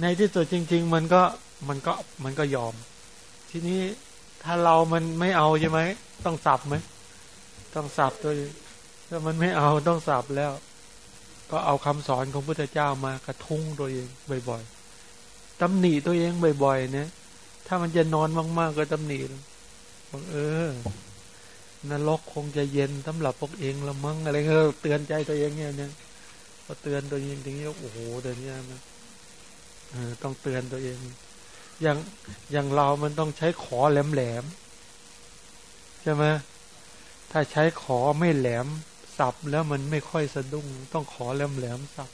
ในที่สุดจริง ๆ มันก็มันก็มันก็ยอม ทีนี้ถ้าเรามันไม่เอาใช่ไหมต้องสับไหมต้องสับตัวถ้ามันไม่เอาต้องสับแล้ว ก็เอาคำสอนของพุทธเจ้ามากระทุ้งตัวเองบ่อยๆตำหนิตัวเองบ่อยๆเนี่ยถ้ามันจะนอนมากๆก็ตำหนิบอกเออนรกคงจะเย็นสำหรับพวกเองละมั้งอะไรเงี้ยเตือนใจตัวเองเนี่ยเนี่ยพอเตือนตัวเองอย่างนี้โอ้โหเดี๋ยวนี้นะ ต้องเตือนตัวเอง อย่างอย่างเรามันต้องใช้ขอแหลมแหลมใช่ไหมถ้าใช้ขอไม่แหลมสับแล้วมันไม่ค่อยสะดุ้ง ต้องขอแหลมแหลมสับ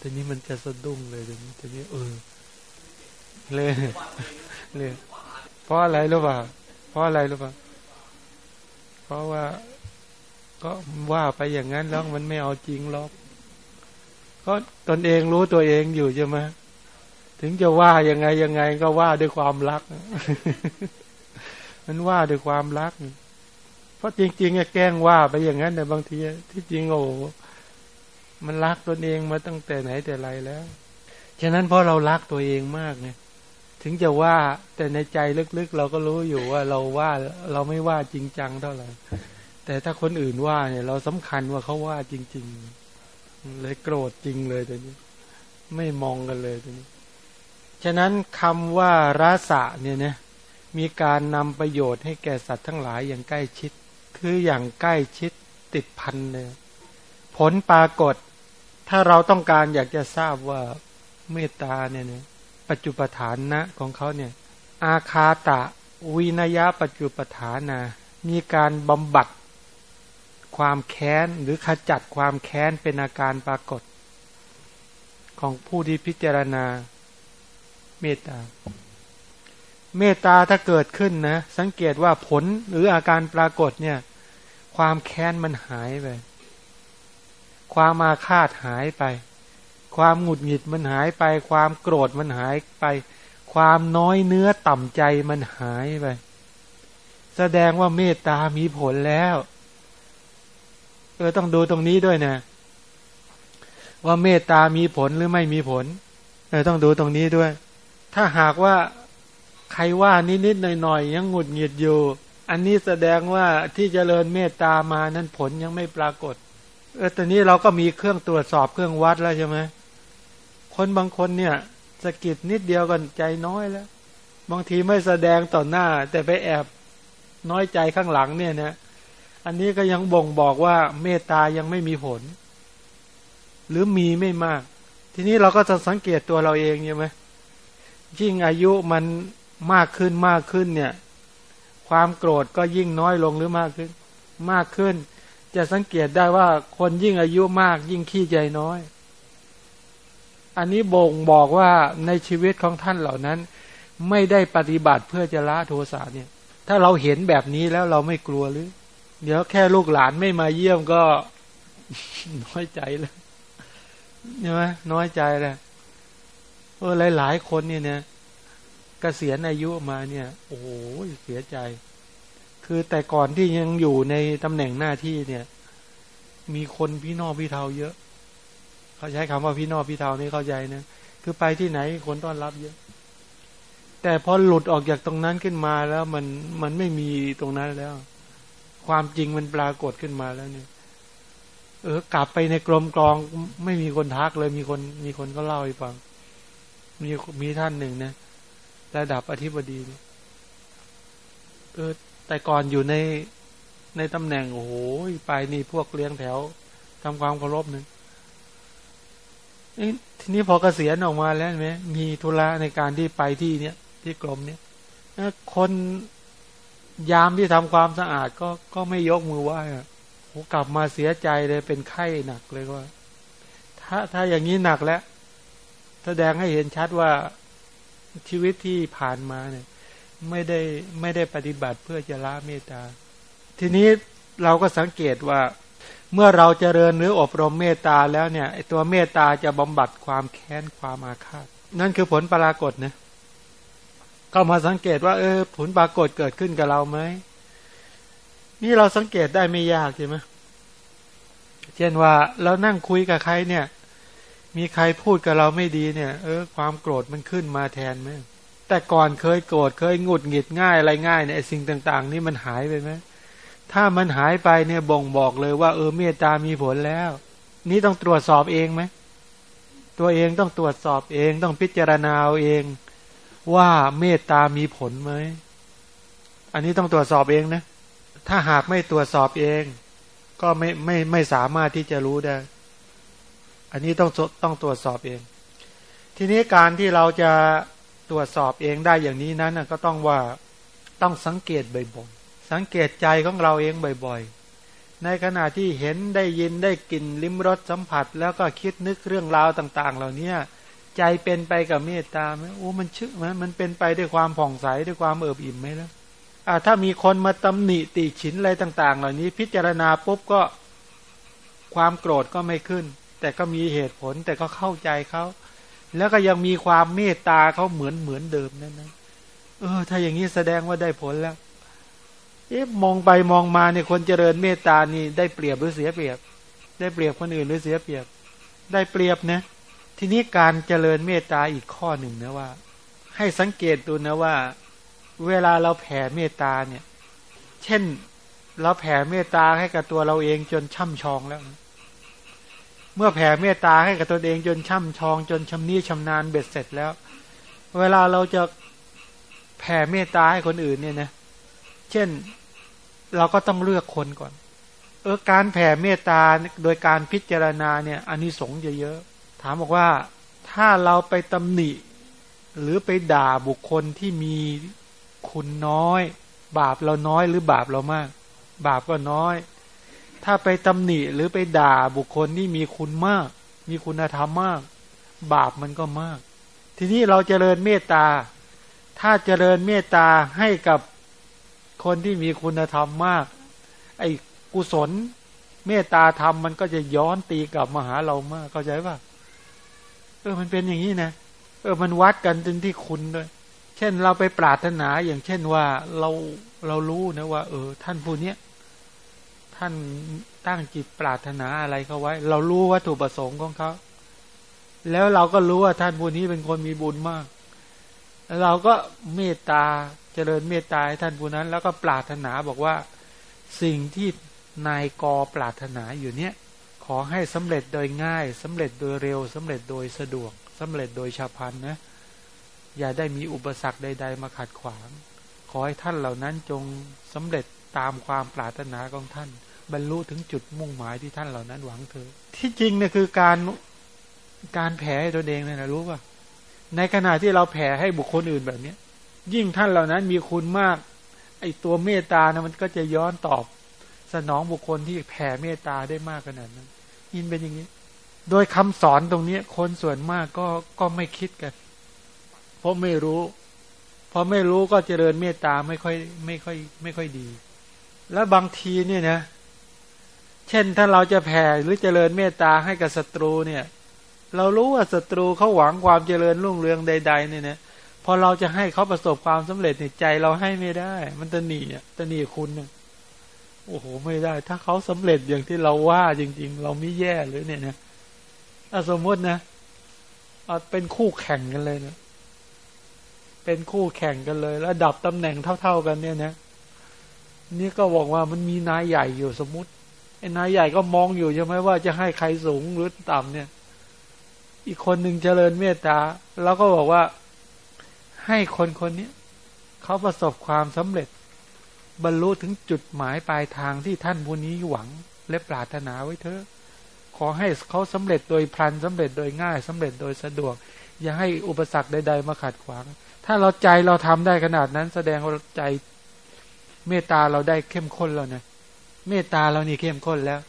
ทีนี้มันจะสะดุ้งเลยทีนี้ทีนี้เออเลยเลยเพราะอะไรรู้ป่ะเพราะอะไรรู้ป่ะเพราะว่า ก็ว่าไปอย่างนั้นแล้วมันไม่เอาจริงหรอกก็ตนเองรู้ตัวเองอยู่ใช่ไหม ถึงจะว่ายังไงยังไงก็ว่าด้วยความรัก มันว่าด้วยความรัก เพราะจริงๆแกล้งว่าไปอย่างนั้นแต่บางทีที่จริงโอ้มันรักตนเองมาตั้งแต่ไหนแต่ไรแล้ว ฉะนั้นเพราะเรารักตัวเองมากไงถึงจะว่าแต่ในใจลึกๆ เราก็รู้อยู่ว่าเราว่าเราไม่ว่าจริงจังเท่าไหร่แต่ถ้าคนอื่นว่าเนี่ย เราสำคัญว่าเขาว่าจริง ๆ เลยโกรธจริงเลยตอนนี้ ไม่มองกันเลยตอนนี้ ฉะนั้นคำว่าราสะเนี่ยนะมีการนำประโยชน์ให้แก่สัตว์ทั้งหลายอย่างใกล้ชิด คืออย่างใกล้ชิดติดพันเลยผลปรากฏ ถ้าเราต้องการอยากจะทราบว่าเมตตาเนี่ยนะปัจจุปฐานนะของเขาเนี่ยอาคาตะวินยะปัจจุปฐานา มีการบำบัดความแค้นหรือขจัดความแค้นเป็นอาการปรากฏ ของผู้ที่พิจารณา เมตตา เมตตาถ้าเกิดขึ้นนะ สังเกตว่าผลหรืออาการปรากฏเนี่ย ความแค้นมันหายไป ความมาคาดหายไป ความหงุดหงิดมันหายไป ความโกรธมันหายไป ความน้อยเนื้อต่ำใจมันหายไป แสดงว่าเมตตามีผลแล้วเออต้องดูตรงนี้ด้วยนะว่าเมตตามีผลหรือไม่มีผล เออต้องดูตรงนี้ด้วย ถ้าหากว่าใครว่านิดๆหน่อยๆยังหงุดหงิดอยู่ อันนี้แสดงว่าที่เจริญเมตตามานั้นผลยังไม่ปรากฏ เออตอนนี้เราก็มีเครื่องตรวจสอบเครื่องวัดแล้วใช่ไหมคนบางคนเนี่ยสกิดนิดเดียวกันใจน้อยแล้ว บางทีไม่แสดงต่อหน้า แต่ไปแอบน้อยใจข้างหลังเนี่ยนะ อันนี้ก็ยังบ่งบอกว่าเมตตายังไม่มีผล หรือมีไม่มาก ทีนี้เราก็จะสังเกตตัวเราเองใช่ไหม ยิ่งอายุมันมากขึ้นมากขึ้นเนี่ย ความโกรธก็ยิ่งน้อยลงหรือมากขึ้น มากขึ้น จะสังเกตได้ว่าคนยิ่งอายุมากยิ่งขี้ใจน้อย อันนี้บ่งบอกว่าในชีวิตของท่านเหล่านั้น ไม่ได้ปฏิบัติเพื่อจะละโทสะเนี่ย ถ้าเราเห็นแบบนี้แล้วเราไม่กลัวหรือ เดี๋ยวแค่ลูกหลานไม่มาเยี่ยมก็น้อยใจแล้วใช่ไหมน้อยใจแหละ เออหลายๆคนเนี่ยเนี่ยกเกษียณอายุมาเนี่ย โอ้โหเสียใจ คือแต่ก่อนที่ยังอยู่ในตำแหน่งหน้าที่เนี่ย มีคนพี่นอกพี่เทาเยอะ เขาใช้คำว่าพี่นอกพี่เทานี่เข้าใจนะคือไปที่ไหนคนต้อนรับเยอะ แต่พอหลุดออกจากตรงนั้นขึ้นมาแล้วมันมันไม่มีตรงนั้นแล้ว ความจริงมันปรากฏขึ้นมาแล้วเนี่ย เออกลับไปในกรมกรองไม่มีคนทักเลยมีคนมีคนก็เล่าให้ฟัง มีมีท่านหนึ่งนะระดับอธิบดีเออแต่ก่อนอยู่ในในตำแหน่ง โอ้โหไปนี่พวกเลี้ยงแถวทำความเคารพหนึ่งทีนี้พอเกษียณออกมาแล้วไหมมีธุระในการที่ไปที่เนี้ยที่กรมเนี้ยคนยามที่ทำความสะอาดก็ก็ไม่ยกมือไหว้โหกลับมาเสียใจเลยเป็นไข้หนักเลยว่า ถ้าถ้าอย่างนี้หนักแล้ว แสดงให้เห็นชัดว่าชีวิตที่ผ่านมาเนี่ย ไม่ได้ไม่ได้ปฏิบัติเพื่อจะละเมตตา ทีนี้เราก็สังเกตว่า เมื่อเราจเจริญหรืออบรมเมตตาแล้วเนี่ยไอตัวเมตตาจะบำบัดความแค้นความอาฆาต นั่นคือผลปรากฏนะก็มาสังเกตว่า เออ ผลปรากฏเกิดขึ้นกับเราไหมนี่เราสังเกตได้ไม่ยากใช่ไหมเช่นว่าเรานั่งคุยกับใครเนี่ย มีใครพูดกับเราไม่ดีเนี่ย เออ ความโกรธมันขึ้นมาแทนไหมแต่ก่อนเคยโกรธเคยหงุดหงิดง่ายอะไรง่ายเนี่ยสิ่งต่าง ๆ นี่มันหายไปไหมถ้ามันหายไปเนี่ยบ่งบอกเลยว่า เออเมตตามีผลแล้ว นี่ต้องตรวจสอบเองไหมตัวเองต้องตรวจสอบเองต้องพิจารณาเอาเอง ว่าเมตตามีผลไหมอันนี้ต้องตรวจสอบเองนะ ถ้าหากไม่ตรวจสอบเอง ก็ไม่ไม่ไม่สามารถที่จะรู้ได้ อันนี้ต้องต้องตรวจสอบเอง ทีนี้การที่เราจะตรวจสอบเองได้อย่างนี้นั้นก็ต้องว่าต้องสังเกตบ่อยๆสังเกตใจของเราเองบ่อยๆ ในขณะที่เห็นได้ยินได้กลิ่นลิ้มรสสัมผัส แล้วก็คิดนึกเรื่องราวต่าง ๆ เหล่านี้ใจเป็นไปกับเมตตาไหมโอ้มันชื่อไหมมันเป็นไปด้วยความผ่องใสด้วยความเอิบอิ่มไหมล่ะอ่าถ้ามีคนมาตำหนิติฉินอะไรต่าง ๆ เหล่านี้ พิจารณาปุ๊บก็ความโกรธก็ไม่ขึ้น แต่ก็มีเหตุผลแต่ก็เข้าใจเขาแล้วก็ยังมีความเมตตาเขาเหมือนเหมือนเดิมนั่นนะเออ ถ้าอย่างนี้แสดงว่าได้ผลแล้ว เอ๊ะมองไปมองมาเนี่ยคนเจริญเมตตานี่ได้เปรียบหรือเสียเปรียบ ได้เปรียบคนอื่นหรือเสียเปรียบ ได้เปรียบนะ ทีนี้การเจริญเมตตาอีกข้อหนึ่งนะว่า ให้สังเกตดูนะว่า เวลาเราแผ่เมตตาเนี่ย เช่นเราแผ่เมตตาให้กับตัวเราเองจนช่ำชองแล้ว เมื่อแผ่เมตตาให้กับตัวเองจนช่ำชอง จนชำนิชำนาญเบ็ดเสร็จแล้ว เวลาเราจะแผ่เมตตาให้คนอื่นเนี่ยนะ เช่นเราก็ต้องเลือกคนก่อน เออการแผ่เมตตาโดยการพิจารณาเนี่ยอันนี้สงเยอะๆถามบอกว่าถ้าเราไปตำหนิ หรือไปด่าบุคคลที่มีคุณน้อย บาปเราน้อยหรือบาปเรามาก บาปก็น้อย ถ้าไปตำหนิหรือไปด่าบุคคลที่มีคุณมาก มีคุณธรรมมาก บาปมันก็มาก ทีนี้เราจเจริญเมตตา ถ้าเจริญเมตตาให้กับคนที่มีคุณธรรมมาก ไอ้กุศล เมตตาธรรมมันก็จะย้อนตีกลับมาหาเรามากเข้าใจปะเออมันเป็นอย่างนี้นะเออมันวัดกันจนที่คุณด้วย เช่นเราไปปรารถนาอย่างเช่นว่าเราเรารู้นะว่า เออ ท่านผู้นี้ ท่านตั้งจิตปรารถนาอะไรเขาไว้ เรารู้วัตถุประสงค์ของเขาแล้วเราก็รู้ว่าท่านผู้นี้เป็นคนมีบุญมาก เราก็เมตตาเจริญเมตตาให้ท่านผู้นั้น แล้วก็ปรารถนาบอกว่าสิ่งที่นายกอปรารถนาอยู่เนี้ยขอให้สำเร็จโดยง่ายสำเร็จโดยเร็วสำเร็จโดยสะดวกสำเร็จโดยฉับพลันนะอย่าได้มีอุปสรรคใด ๆ มาขัดขวาง ขอให้ท่านเหล่านั้นจงสำเร็จตามความปรารถนาของท่าน บรรลุถึงจุดมุ่งหมายที่ท่านเหล่านั้นหวังเถอที่จริงเนี่ยคือการการแผ่ให้ตัวเองเนี่ยนะรู้ป่ะในขณะที่เราแผ่ให้บุคคลอื่นแบบเนี้ย ยิ่งท่านเหล่านั้นมีคุณมาก ไอตัวเมตตานะมันก็จะย้อนตอบ สนองบุคคลที่แผ่เมตตาได้มากขนาดนั้นยินเป็นอย่างนี้ โดยคำสอนตรงนี้คนส่วนมากก็ก็ไม่คิดกัน เพราะไม่รู้พอไม่รู้ก็เจริญเมตตาไม่ค่อยไม่ค่อย ไม่ค่อยดี แล้วบางทีเนี่ยนะ เช่นถ้าเราจะแผ่หรือเจริญเมตตาให้กับศัตรูเนี่ย เรารู้ว่าศัตรูเขาหวังความเจริญรุ่งเรืองใด ๆ เนี่ยนะพอเราจะให้เขาประสบความสำเร็จในใจเราให้ไม่ได้ มันตนีอะตนีคุณเนี่ยโอ้โหไม่ได้ ถ้าเขาสำเร็จอย่างที่เราว่าจริง ๆ เราไม่แย่เลยเนี่ยนะสมมตินะเอาเป็นคู่แข่งกันเลยนะเป็นคู่แข่งกันเลยแล้วดับตำแหน่งเท่า ๆกันเนี่ยนะนี่ก็บอกว่ามันมีนายใหญ่อยู่สมมติ ไอ้นายใหญ่ก็มองอยู่ใช่ไหมว่าจะให้ใครสูงหรือต่ำเนี่ย อีกคนหนึ่งเจริญเมตตา แล้วก็บอกว่า ให้คนคนนี้เขาประสบความสำเร็จ บรรลุถึงจุดหมายปลายทางที่ท่านผู้นี้หวังและปรารถนาไว้เถอะ ขอให้เขาสำเร็จโดยพลันสำเร็จโดยง่ายสำเร็จโดยสะดวก อย่าให้อุปสรรคใด ๆ มาขัดขวาง ถ้าเราใจเราทำได้ขนาดนั้น แสดงว่าใจเมตตาเราได้เข้มข้นแล้วนะ เมตตาเรานี่เข้มข้นแล้ว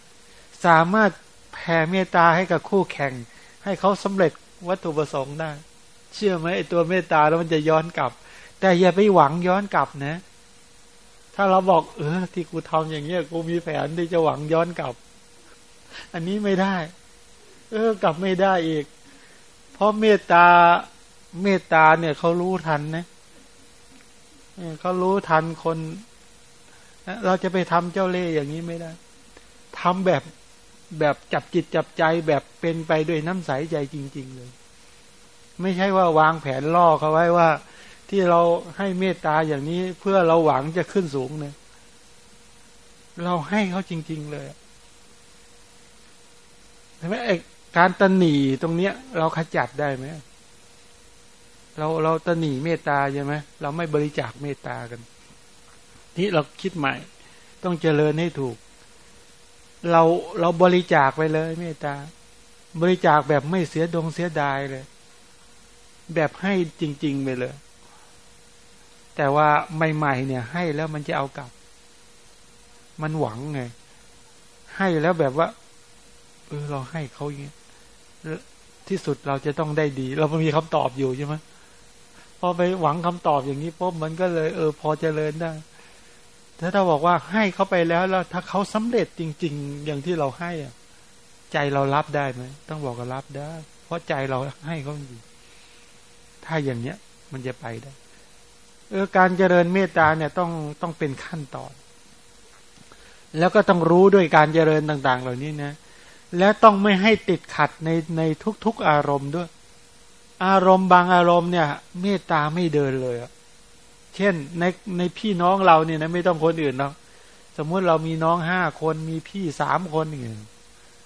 สามารถแผ่เมตตาให้กับคู่แข่ง ให้เขาสำเร็จวัตถุประสงค์ได้ เชื่อไหมไอตัวเมตตาแล้วมันจะย้อนกลับ แต่อย่าไปหวังย้อนกลับนะ ถ้าเราบอกเออ ที่กูทำอย่างเงี้ยกูมีแผนที่จะหวังย้อนกลับ อันนี้ไม่ได้ เออกลับไม่ได้อีก เพราะเมตตาเมตตาเนี่ยเขารู้ทันนะเขารู้ทันคน เราจะไปทำเจ้าเล่ห์อย่างนี้ไม่ได้ทำแบบแบบจับจิตจับใจแบบเป็นไปด้วยน้ำใสใจจริง ๆ เลย ไม่ใช่ว่าวางแผนล่อเขาไว้ว่า ที่เราให้เมตตาอย่างนี้เพื่อเราหวังจะขึ้นสูงเนี่ยเราให้เขาจริง ๆ เลยใช่ไหมไอการตนหนีตรงเนี้ย เราขจัดได้ไหมเราเราตนีเมตตาใช่ไหมเราไม่บริจาคเมตตากัน นี่เราคิดใหม่ ต้องเจริญให้ถูก เราเราบริจาคไปเลยเมตตา บริจาคแบบไม่เสียดงเสียดายเลย แบบให้จริง ๆ ไปเลย แต่ว่าใหม่ๆเนี่ย ให้แล้วมันจะเอากลับ มันหวังไง ให้แล้วแบบว่า เออเราให้เขาอย่างนี้ที่สุดเราจะต้องได้ดี เรามีคำตอบอยู่ใช่ไหมพอไปหวังคำตอบอย่างนี้ปุ๊บมันก็เลย เออ พอเจริญได้ ถ้าเราบอกว่าให้เขาไปแล้วแล้วถ้าเขาสำเร็จจริง ๆ อย่างที่เราให้อะ ใจเรารับได้ไหมต้องบอกว่ารับได้ เพราะใจเราให้เขาอยู่ถ้าอย่างเนี้ย มันจะไปได้ เออการเจริญเมตตาเนี่ยต้องต้องเป็นขั้นตอน แล้วก็ต้องรู้ด้วยการเจริญต่าง ๆ เหล่านี้นะ และต้องไม่ให้ติดขัดในในทุก ๆ อารมณ์ด้วย อารมณ์บางอารมณ์เนี่ย เมตตาไม่เดินเลยอะ เช่นในในพี่น้องเราเนี่ยนะไม่ต้องคนอื่นเนาะสมมุติเรามีน้องห้าคนมีพี่สามคนอย่างเงี้ย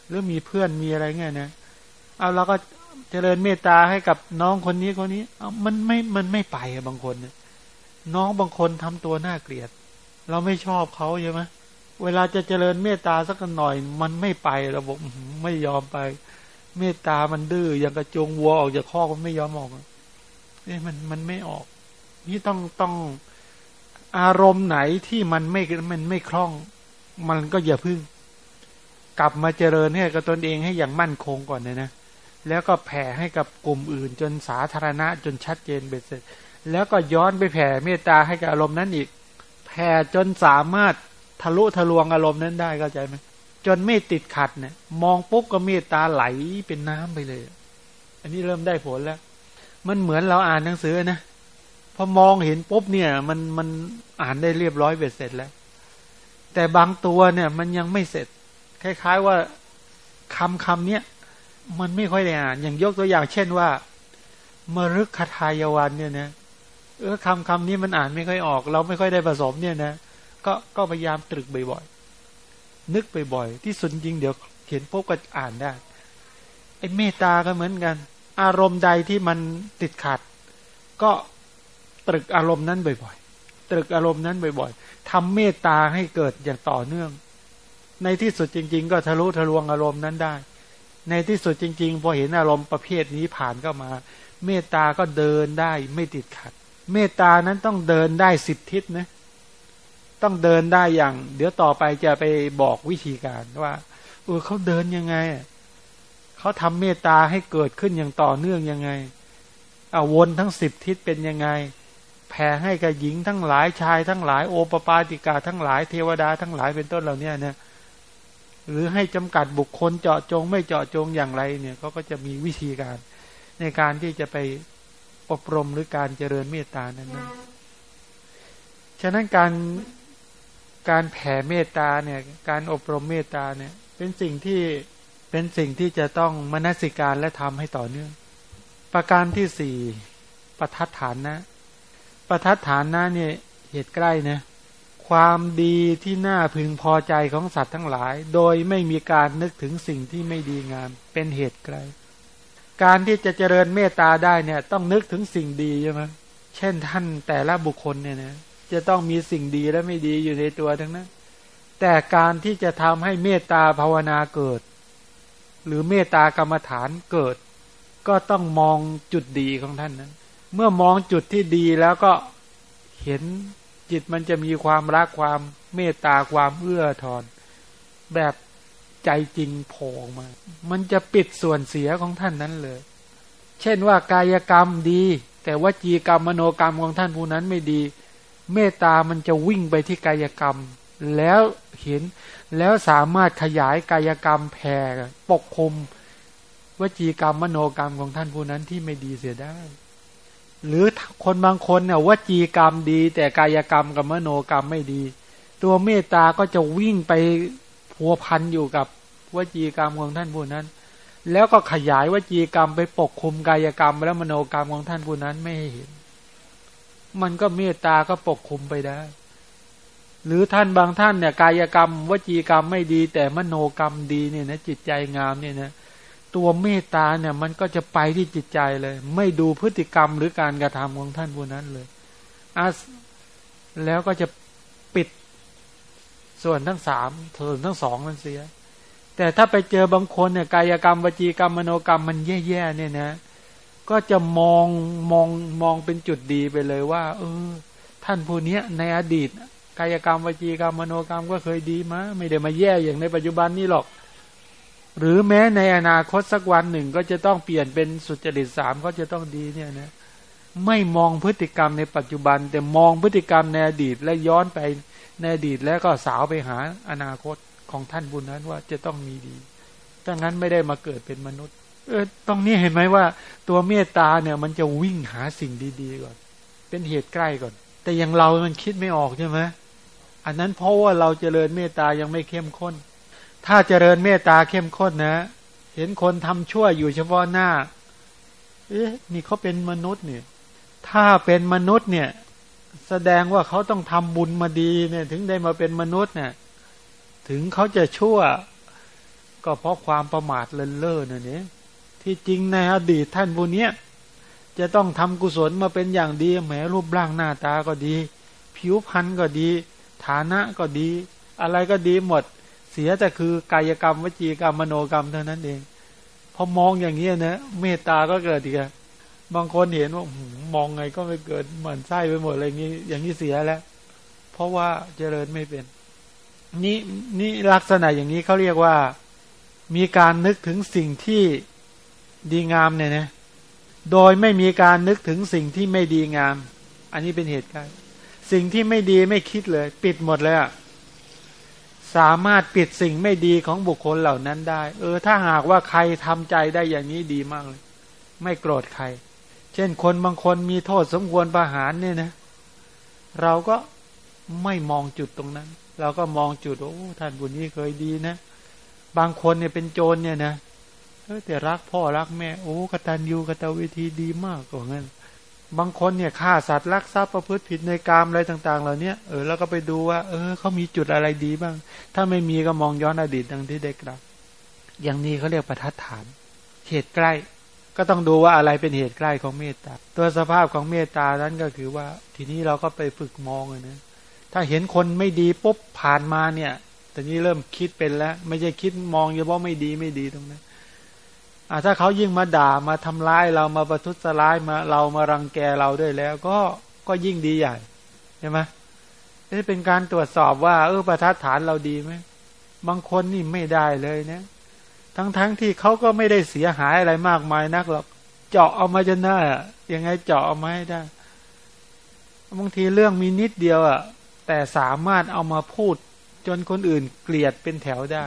หรือมีเพื่อนมีอะไรเงี้ยนะเอาเราก็เจริญเมตตาให้กับน้องคนนี้คนนี้เอามันไม่มันไม่ไปอะบางคนเนี่ยน้องบางคนทำตัวน่าเกลียด เราไม่ชอบเขาใช่ไหมเวลาจะเจริญเมตตาสักหน่อย มันไม่ไปเราบอกไม่ยอมไป เมตตามันดื้ออย่างกระจงวัวออกจากข้อก็ไม่ยอมออกเนี่ยมันมันไม่ออก นี่ต้องต้องอารมณ์ไหนที่มันไม่มันไม่คล่อง มันก็อย่าพึ่ง กลับมาเจริญให้กับตนเองให้อย่างมั่นคงก่อนเลยนะแล้วก็แผ่ให้กับกลุ่มอื่น จนสาธารณะจนชัดเจนเบ็ดเสร็จ แล้วก็ย้อนไปแผ่เมตตาให้กับอารมณ์นั้นอีก แผ่จนสามารถทะลุทะลวงอารมณ์นั้นได้เข้าใจไหมจนไม่ติดขัดเนี่ย มองปุ๊บก็เมตตาไหลเป็นน้ำไปเลย อันนี้เริ่มได้ผลแล้ว มันเหมือนเราอ่านหนังสือนะ พอมองเห็นปุ๊บเนี่ยมันมันอ่านได้เรียบร้อยเบ็ดเสร็จแล้ว แต่บางตัวเนี่ยมันยังไม่เสร็จ คล้าย ๆว่าคำคำเนี้ยมันไม่ค่อยได้อ่านอย่างยกตัวอย่าง เช่นว่ามรึกคทายวันเนี่ยนะเออคำคำนี้มันอ่านไม่ค่อยออก เราไม่ค่อยได้ผสมเนี่ยนะก็ก็พยายามตรึกบ่อยๆนึกบ่อยๆที่สุดจริงเดี๋ยวเขียนปุ๊บก็อ่านได้ไอ้เมตตาก็เหมือนกัน อารมณ์ใดที่มันติดขัด ก็ ตรึกอารมณ์นั้นบ่อยๆ ตรึกอารมณ์นั้นบ่อยๆทำเมตตาให้เกิดอย่างต่อเนื่อง ในที่สุดจริง ๆ ก็ทะลุทะลวงอารมณ์นั้นได้ ในที่สุดจริง ๆ พอเห็นอารมณ์ประเภทนี้ผ่านเข้ามา เมตตาก็เดินได้ไม่ติดขัด เมตตานั้นต้องเดินได้สิบทิศนะ ต้องเดินได้อย่าง เดี๋ยวต่อไปจะไปบอกวิธีการว่า เออเขาเดินยังไงเขาทำเมตตาให้เกิดขึ้นอย่างต่อเนื่องยังไงอาวนทั้งสิบทิศเป็นยังไง แผ่ให้กับหญิงทั้งหลายชายทั้งหลายโอปปาติกาทั้งหลายเทวดาทั้งหลายเป็นต้นเหล่านี้เนี่ยหรือให้จำกัดบุคคลเจาะจงไม่เจาะจงอย่างไรเนี่ยเขาก็จะมีวิธีการ ในการที่จะไปอบรมหรือการเจริญเมตตานั้นนฉะนั้นการการแผ่เมตตาเนี่ยการอบรมเมตตาเนี่ยเป็นสิ่งที่เป็นสิ่งที่จะต้องมนสิการและทำให้ต่อเนื่อง ประการที่สี่ประทัดฐานนะ ประทัดฐานหน้าเนี่ยเหตุใกล้นะความดีที่น่าพึงพอใจของสัตว์ทั้งหลาย โดยไม่มีการนึกถึงสิ่งที่ไม่ดีงามเป็นเหตุไกล การที่จะเจริญเมตตาได้เนี่ย ต้องนึกถึงสิ่งดีใช่ไหมเช่นท่านแต่ละบุคคลเนี่ยนะจะต้องมีสิ่งดีและไม่ดีอยู่ในตัวทั้งนั้น แต่การที่จะทำให้เมตตาภาวนาเกิด หรือเมตตากรรมฐานเกิด ก็ต้องมองจุดดีของท่านนั้น เมื่อมองจุดที่ดีแล้วก็เห็นจิตมันจะมีความรักความเมตตาความเอื้อทอนแบบใจจริงโผล่มา มันจะปิดส่วนเสียของท่านนั้นเลย เช่นว่ากายกรรมดี แต่ว่าจีกรรมมโนกรรมของท่านผู้นั้นไม่ดี เมตตามันจะวิ่งไปที่กายกรรม แล้วเห็นแล้วสามารถขยายกายกรรมแผ่ปกคลุมวจีกรรมมโนกรรมของท่านผู้นั้นที่ไม่ดีเสียได้ หรือคนบางคนเนี่ยวจีกรรมดี แต่กายกรรมกับมโนกรรมไม่ดี ตัวเมตตาก็จะวิ่งไปพัวพันอยู่กับวจีกรรมของท่านผู้นั้น แล้วก็ขยายวจีกรรมไปปกคลุมกายกรรม และมโนกรรมของท่านผู้นั้นไม่ให้เห็น มันก็เมตตาก็ปกคลุมไปได้ หรือท่านบางท่านเนี่ย กายกรรม วจีกรรมไม่ดี แต่มโนกรรมดีเนี่ยนะจิตใจงามเนี่ยนะ ตัวเมตตาเนี่ย มันก็จะไปที่จิตใจเลย ไม่ดูพฤติกรรมหรือการกระทำของท่านผู้นั้นเลยอัสแล้วก็จะปิดส่วนทั้งสามส่วนทั้งสองมันเสีย แต่ถ้าไปเจอบางคนเนี่ยกายกรรมวจีกรรมมโนกรรมมันแย่ๆเนี่ยนะ ก็จะมองมองมองเป็นจุดดีไปเลยว่า เออ ท่านผู้นี้ในอดีตกายกรรมวจีกรรมมโนกรรมก็เคยดีมาไม่ได้มาแย่อย่างในปัจจุบันนี้หรอก หรือแม้ในอนาคตสักวันหนึ่งก็จะต้องเปลี่ยนเป็นสุจริตสามก็จะต้องดีเนี่ยนะไม่มองพฤติกรรมในปัจจุบัน แต่มองพฤติกรรมในอดีตและย้อนไปในอดีตแล้วก็สาวไปหาอนาคตของท่านบุญนั้นว่าจะต้องมีดีถ้างั้นไม่ได้มาเกิดเป็นมนุษย์ เออตรงนี้เห็นไหมว่า ตัวเมตตาเนี่ย มันจะวิ่งหาสิ่งดีๆก่อน เป็นเหตุใกล้ก่อน แต่อย่างเรามันคิดไม่ออกใช่ไหมอันนั้นเพราะว่าเราเจริญเมตตายังไม่เข้มข้น ถ้าเจริญเมตตาเข้มข้นนะ เห็นคนทำชั่วอยู่เฉพาะหน้า เอ๊ะนี่เขาเป็นมนุษย์เนี่ย ถ้าเป็นมนุษย์เนี่ย แสดงว่าเขาต้องทำบุญมาดีเนี่ย ถึงได้มาเป็นมนุษย์เนี่ย ถึงเขาจะชั่ว ก็เพราะความประมาทเลินเล่อน่ะเนี่ยที่จริงในอดีตท่านผู้นี้จะต้องทำกุศลมาเป็นอย่างดีแม้รูปร่างหน้าตาก็ดี ผิวพรรณก็ดี ฐานะก็ดี อะไรก็ดีหมด สียแต่คือกายกรรมวจีกรรมมโนกรรมเท่านั้นเองพอมองอย่างนี้นะเมตตาก็เกิดอีกบางคนเห็นว่ามองไงก็ไม่เกิดเหมือนไส้ไปหมดอะไรอย่างนี้ อย่างนี้เสียแล้ว เพราะว่าเจริญไม่เป็น นี่นี่ลักษณะอย่างนี้เขาเรียกว่ามีการนึกถึงสิ่งที่ดีงามเนี่ยนะโดยไม่มีการนึกถึงสิ่งที่ไม่ดีงาม อันนี้เป็นเหตุการณ์สิ่งที่ไม่ดีไม่คิดเลย ปิดหมดเลยอะ สามารถปิดสิ่งไม่ดีของบุคคลเหล่านั้นได้ เออ ถ้าหากว่าใครทำใจได้อย่างนี้ดีมากเลย ไม่โกรธใคร เช่นคนบางคนมีโทษสมควรประหารเนี่ยนะ เราก็ไม่มองจุดตรงนั้น เราก็มองจุดโอ้ท่านบุญนี้เคยดีนะ บางคนเนี่ยเป็นโจรเนี่ยนะเออแต่รักพ่อรักแม่โอ้กตัญญูกตเวทีดีมากกว่างั้น บางคนเนี่ยฆ่าสัตว์ลักทรัพย์ประพฤติผิดในกามอะไรต่างๆเหล่านี้เออแล้วก็ไปดูว่า เออเขามีจุดอะไรดีบ้าง ถ้าไม่มีก็มองย้อนอดีตดังที่ได้กล่าวอย่างนี้เขาเรียกประทัดฐานเหตุใกล้ ก็ต้องดูว่าอะไรเป็นเหตุใกล้ของเมตตาตัวสภาพของเมตตานั้นก็คือว่า ทีนี้เราก็ไปฝึกมองนะถ้าเห็นคนไม่ดีปุ๊บผ่านมาเนี่ยแต่นี้เริ่มคิดเป็นแล้ว ไม่ใช่คิดมองเฉพาะไม่ดีไม่ดีตรงนั้น ถ้าเขายิ่งมาด่ามาทำร้ายเรามาประทุษร้ายมาเรามารังแกเราด้วยแล้ว ก็ก็ยิ่งดีใหญ่ใช่ไหมนี่เป็นการตรวจสอบว่า เออประทัดฐานเราดีไหมบางคนนี่ไม่ได้เลยเนะทั้งทั้งที่เขาก็ไม่ได้เสียหายอะไรมากมายนักหรอกเจาะเอามาจนได้ยังไงเจาะเอามาให้ได้บางทีเรื่องมีนิดเดียวอะ แต่สามารถเอามาพูดจนคนอื่นเกลียดเป็นแถวได้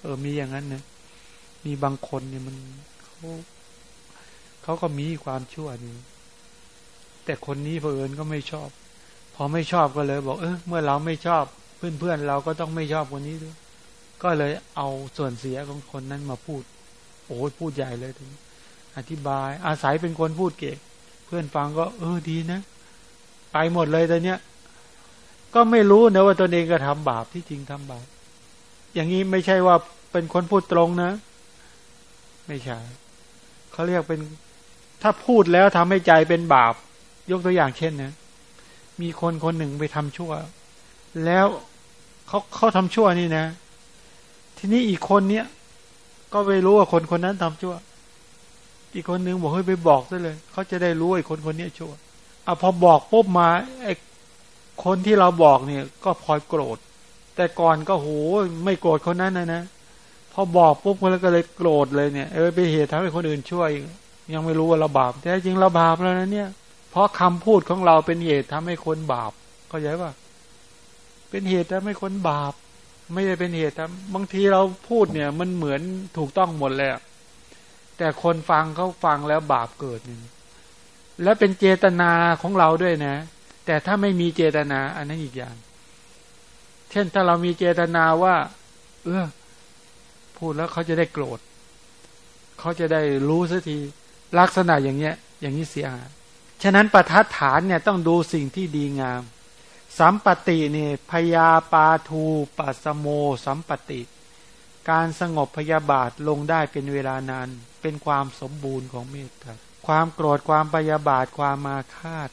เออมีอย่างนั้นเนะ มีบางคนเนี่ยมันเขาเขาก็มีความชั่วนี่แต่คนนี้เผอิญก็ไม่ชอบ พอไม่ชอบก็เลย บอก เออเมื่อเราไม่ชอบเพื่อนเพื่อนเราก็ต้องไม่ชอบคนนี้ด้วย ก็เลยเอาส่วนเสียของคนนั้นมาพูด โอ้พูดใหญ่เลยถึงอธิบาย อาศัยเป็นคนพูดเก่งเพื่อนฟังก็ เออดีนะ ไปหมดเลยตอนเนี้ยก็ไม่รู้นะว่าตนเองก็ทำบาปที่จริงทำบาปอย่างนี้ไม่ใช่ว่าเป็นคนพูดตรงนะ ไม่ใช่เขาเรียกเป็น ถ้าพูดแล้วทำให้ใจเป็นบาป ยกตัวอย่างเช่นนะมีคนคนหนึ่งไปทำชั่ว แล้วเขาเขาทำชั่วนี่นะ ทีนี้อีกคนเนี้ยก็ไม่รู้ว่าคนคนนั้นทำชั่ว อีกคนนึงบอกเฮ้ยไปบอกซะเลยเขาจะได้รู้ไอ้คนคนนี้ชั่วอะพอบอกปุ๊บมาไอ้คนที่เราบอกเนี่ย ก็พลอยโกรธ แต่ก่อนก็โหไม่โกรธคนนั้นนะนะ พอบอกปุ๊บมันก็เลยโกรธเลยเนี่ยเออไปเหตุทำให้คนอื่นช่วย ยังไม่รู้ว่าเราบาปแต่จริงเราบาปแล้วนะเนี่ย เพราะคำพูดของเราเป็นเหตุทำให้คนบาปเข้าใจป่ะเป็นเหตุทำให้คนบาป ไม่ได้เป็นเหตุทำบางทีเราพูดเนี่ย มันเหมือนถูกต้องหมดเลยแต่คนฟังเขาฟังแล้วบาปเกิดนึ่แล้วเป็นเจตนาของเราด้วยนะ แต่ถ้าไม่มีเจตนา อันนั้นอีกอย่าง เช่นถ้าเรามีเจตนาว่า เออ พูดแล้วเขาจะได้โกรธเขาจะได้รู้สักทีลักษณะอย่างเนี้ย อย่างนี้เสียหายฉะนั้นประทัดฐานเนี่ยต้องดูสิ่งที่ดีงาม สัมปติเนี่ยพยาปาทูปัสโม สัมปติ การสงบพยาบาทลงได้เป็นเวลานานเป็นความสมบูรณ์ของเมตตาความโกรธความพยาบาทความมาคาด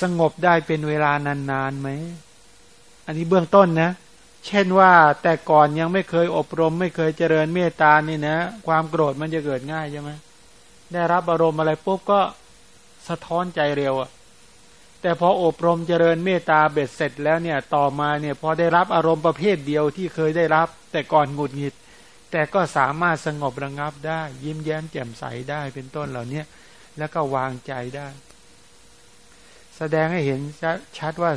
สงบได้เป็นเวลานานๆไหม อันนี้เบื้องต้นนะ เช่นว่าแต่ก่อนยังไม่เคยอบรม ไม่เคยเจริญเมตตานี่นะ ความโกรธมันจะเกิดง่ายใช่ไหมได้รับอารมณ์อะไรปุ๊บก็สะท้อนใจเร็วอะแต่พออบรมเจริญเมตตาเบ็ดเสร็จแล้วเนี่ยต่อมาเนี่ยพอได้รับอารมณ์ประเภทเดียวที่เคยได้รับ แต่ก่อนหงุดหงิด แต่ก็สามารถสงบระงับได้ ยิ้มแย้มแจ่มใสได้เป็นต้นเหล่านี้แล้วก็วางใจได้ แสดงให้เห็นชัดว่า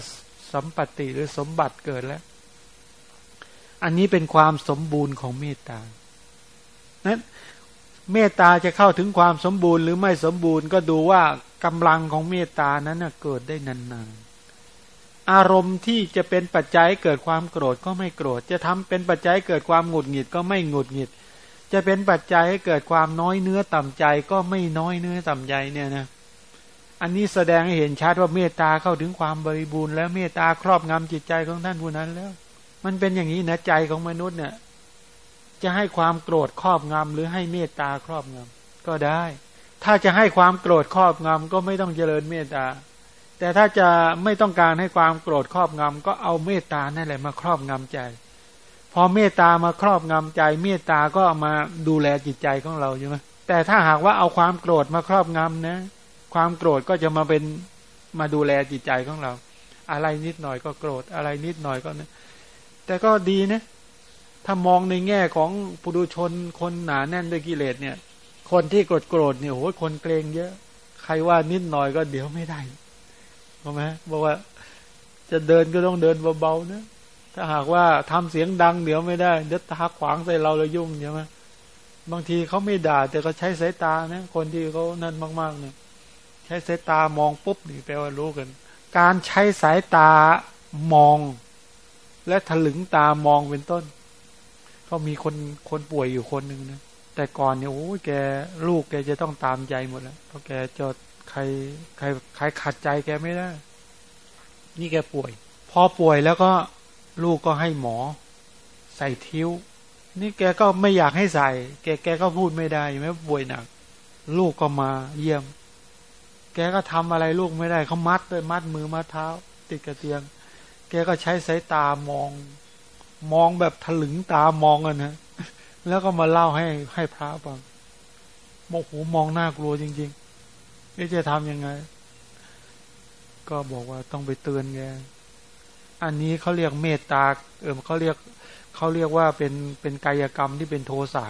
สมปติหรือสมบัติเกิดแล้ว อันนี้เป็นความสมบูรณ์ของเมตตานั้นเมตตาจะเข้าถึงความสมบูรณ์หรือไม่สมบูรณ์ก็ดูว่ากำลังของเมตตานั้นเกิดได้นานๆ อารมณ์ที่จะเป็นปัจจัยเกิดความโกรธก็ไม่โกรธ จะทำเป็นปัจจัยเกิดความหงุดหงิดก็ไม่หงุดหงิด จะเป็นปัจจัยให้เกิดความน้อยเนื้อต่ำใจก็ไม่น้อยเนื้อต่ำใจเนี่ยนะ อันนี้แสดงให้เห็นชัดว่าเมตตาเข้าถึงความบริบูรณ์แล้วเมตตาครอบงำจิตใจของท่านผู้นั้นแล้ว มันเป็นอย่างนี้นะใจของมนุษย์เนี่ย จะให้ความโกรธครอบงำหรือให้เมตตาครอบงำก็ได้ ถ้าจะให้ความโกรธครอบงำก็ไม่ต้องเจริญเมตตา แต่ถ้าจะไม่ต้องการให้ความโกรธครอบงำก็เอาเมตตานั่นแหละมาครอบงำใจ พอเมตตามาครอบงำใจ เมตตาก็มาดูแลจิตใจของเราใช่ไหมแต่ถ้าหากว่าเอาความโกรธมาครอบงำนะ ความโกรธก็จะมาเป็นมาดูแลจิตใจของเรา อะไรนิดหน่อยก็โกรธอะไรนิดหน่อยก็นะ แต่ก็ดีนะถ้ามองในแง่ของปุถุชนคนหนาแน่นด้วยกิเลสเนี่ย คนที่โกรธโกรธเนี่ยโอ้ยคนเกรงเยอะ ใครว่านิดหน่อยก็เดี๋ยวไม่ได้ถูกไหมบอกว่า จะเดินก็ต้องเดินเบาๆนะถ้าหากว่าทำเสียงดังเดี๋ยวไม่ได้เดี๋ยวตาขวางใส่เราแล้วยุ่งใช่ไหมบางทีเขาไม่ด่าแต่ก็ใช้สายตานะคนที่เขานั่นมากๆเนี่ย ใช้สายตามองปุ๊บนี่แปลว่ารู้กัน การใช้สายตามอง และถลึงตามองเป็นต้น ก็มีคนคนป่วยอยู่คนหนึ่งนะแต่ก่อนเนี่ยโอ้แกลูกแกจะต้องตามใจหมดแล้วเพราะแกจดใครใครใครขัดใจแกไม่ได้ นี่แกป่วย พอป่วยแล้วก็ลูกก็ให้หมอ ใส่ทิ้ว นี่แกก็ไม่อยากให้ใส่ แกแกก็พูดไม่ได้ไม่ป่วยหนัก ลูกก็มาเยี่ยม แกก็ทำอะไรลูกไม่ได้เขามัดด้วยมัดมือมัดเท้า ติดกระเตียง แกก็ใช้สายตามอง มองแบบถลึงตามองกันนะแล้วก็มาเล่าให้ให้พระฟังโมโหมองน่ากลัวจริงๆนี่จะทำยังไง ก็บอกว่าต้องไปเตือนแกอันนี้เขาเรียกเมตตา เออเขาเรียกเขาเรียกว่าเป็นเป็นกายกรรมที่เป็นโทสะ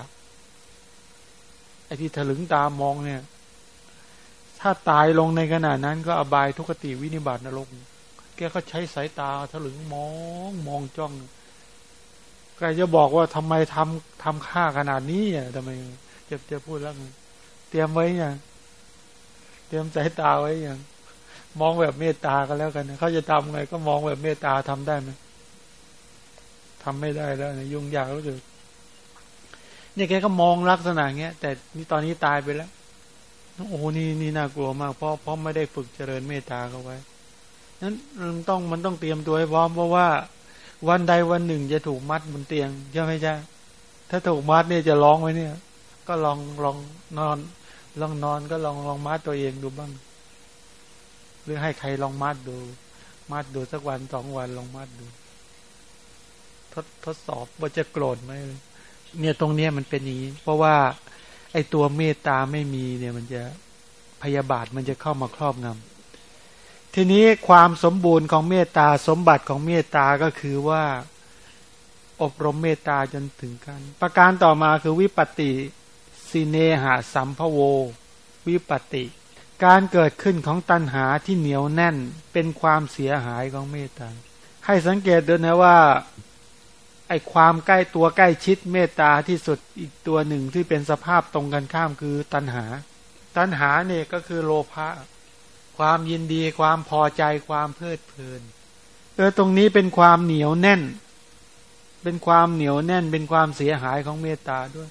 ไอ้ที่ถลึงตามองเนี่ย ถ้าตายลงในขณะนั้นก็อบายทุกติวินิบาตนรก แกก็ใช้สายตาถลึงมองมองจ้องแกจะบอกว่าทำไมทำทำค่าขนาดนี้อะทำไมจะจะพูดแล้วเตรียมไว้ยังเตรียมสายตาไว้ยังมองแบบเมตตากันแล้วกันเขาจะทำไงก็มองแบบเมตตาทำได้ไหมทำไม่ได้แล้วเนี่ยยุ่งยากแล้วเกินเนี่ยแกก็มองลักษณะเงี้ยแต่นี่ตอนนี้ตายไปแล้วโอ้นี่นี่น่ากลัวมากเพราะเพราะไม่ได้ฝึกเจริญเมตตาเขาไว้ นั้นต้องมันต้องเตรียมตัวให้พร้อมเพราะว่า วันใดวันหนึ่งจะถูกมัดบนเตียงใช่ไหมจ๊ะถ้าถูกมัดเนี่ยจะร้องไว้เนี่ย ก็ลองลองนอน ลองนอนก็ลองลองมัดตัวเองดูบ้าง หรือให้ใครลองมัดดู มัดดูสักวันสองวันลองมัดดู ทดทดสอบว่าจะโกรธไหมเนี่ยตรงเนี้ยมันเป็นอย่างนี้ เพราะว่า ไอ้ตัวเมตตาไม่มีเนี่ยมันจะพยาบาทมันจะเข้ามาครอบงำ ทีนี้ความสมบูรณ์ของเมตตาสมบัติของเมตตาก็คือว่า อบรมเมตตาจนถึงกัน ประการต่อมาคือวิปติสิเนหาสัมภโว วิปติ การเกิดขึ้นของตัณหาที่เหนียวแน่นเป็นความเสียหายของเมตตา ให้สังเกตดูนะว่าไอความใกล้ตัวใกล้ชิดเมตตาที่สุดอีกตัวหนึ่งที่เป็นสภาพตรงกันข้ามคือตัณหา ตัณหาเนี่ยก็คือโลภะ ความยินดีความพอใจความเพลิดเพลินเออตรงนี้เป็นความเหนียวแน่น เป็นความเหนียวแน่น เป็นความเสียหายของเมตตาด้วย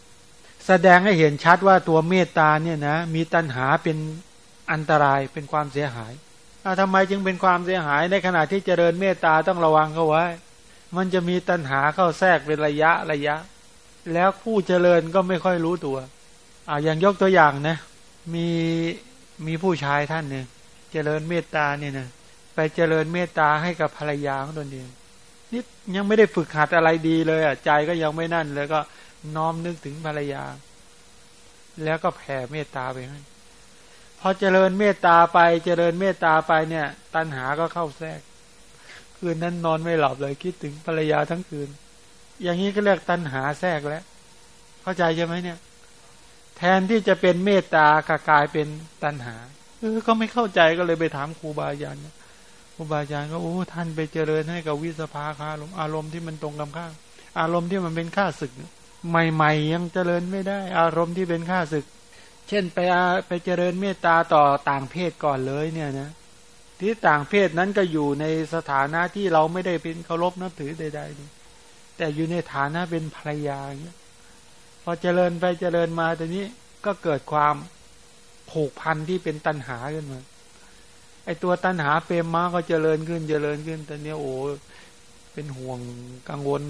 แสดงให้เห็นชัดว่าตัวเมตตาเนี่ยนะ มีตัณหาเป็นอันตรายเป็นความเสียหายอาทำไมจึงเป็นความเสียหายในขณะที่เจริญเมตตาต้องระวังเขาไว้ มันจะมีตัณหาเข้าแทรกเป็นระยะระยะ แล้วผู้เจริญก็ไม่ค่อยรู้ตัวอ่าอย่างยกตัวอย่างนะมีมีผู้ชายท่านหนึ่ง เจริญเมตตาเนี่ยนะไปเจริญเมตตาให้กับภรรยาของตนเองนี่ยังไม่ได้ฝึกหัดอะไรดีเลยอะใจก็ยังไม่นั่นเลยก็น้อมนึกถึงภรรยา แล้วก็แผ่เมตตาไปให้พอเจริญเมตตาไปเจริญเมตตาไปเนี่ย ตัณหาก็เข้าแทรก คืนนั้นนอนไม่หลับเลยคิดถึงภรรยาทั้งคืน อย่างนี้ก็เรียกตัณหาแทรกแล้ว เข้าใจใช่ไหมเนี่ย แทนที่จะเป็นเมตตากลายเป็นตัณหา เออก็ไม่เข้าใจก็เลยไปถามครูบาอาจารย์ครูบาอาจารย์ก็โอ้ท่านไปเจริญให้กับวิสภาคารมอารมณ์ที่มันตรงกันข้ามอารมณ์ที่มันเป็นข้าศึก ใหม่ ๆ ยังเจริญไม่ได้ อารมณ์ที่เป็นข้าศึก เช่นไปไปเจริญเมตตาต่อต่างเพศก่อนเลยเนี่ยนะที่ต่างเพศนั้นก็อยู่ในสถานะที่เราไม่ได้เป็นเคารพนับถือใดๆแต่อยู่ในฐานะเป็นภรรยาเงี้ยพอเจริญไปเจริญมาตอนนี้ก็เกิดความ ผูกพันที่เป็นตัณหาขึ้นมาไอตัวตัณหาเปรมมาก็เจริญขึ้นเจริญขึ้นตอนนี้โอ้เป็นห่วงกังวล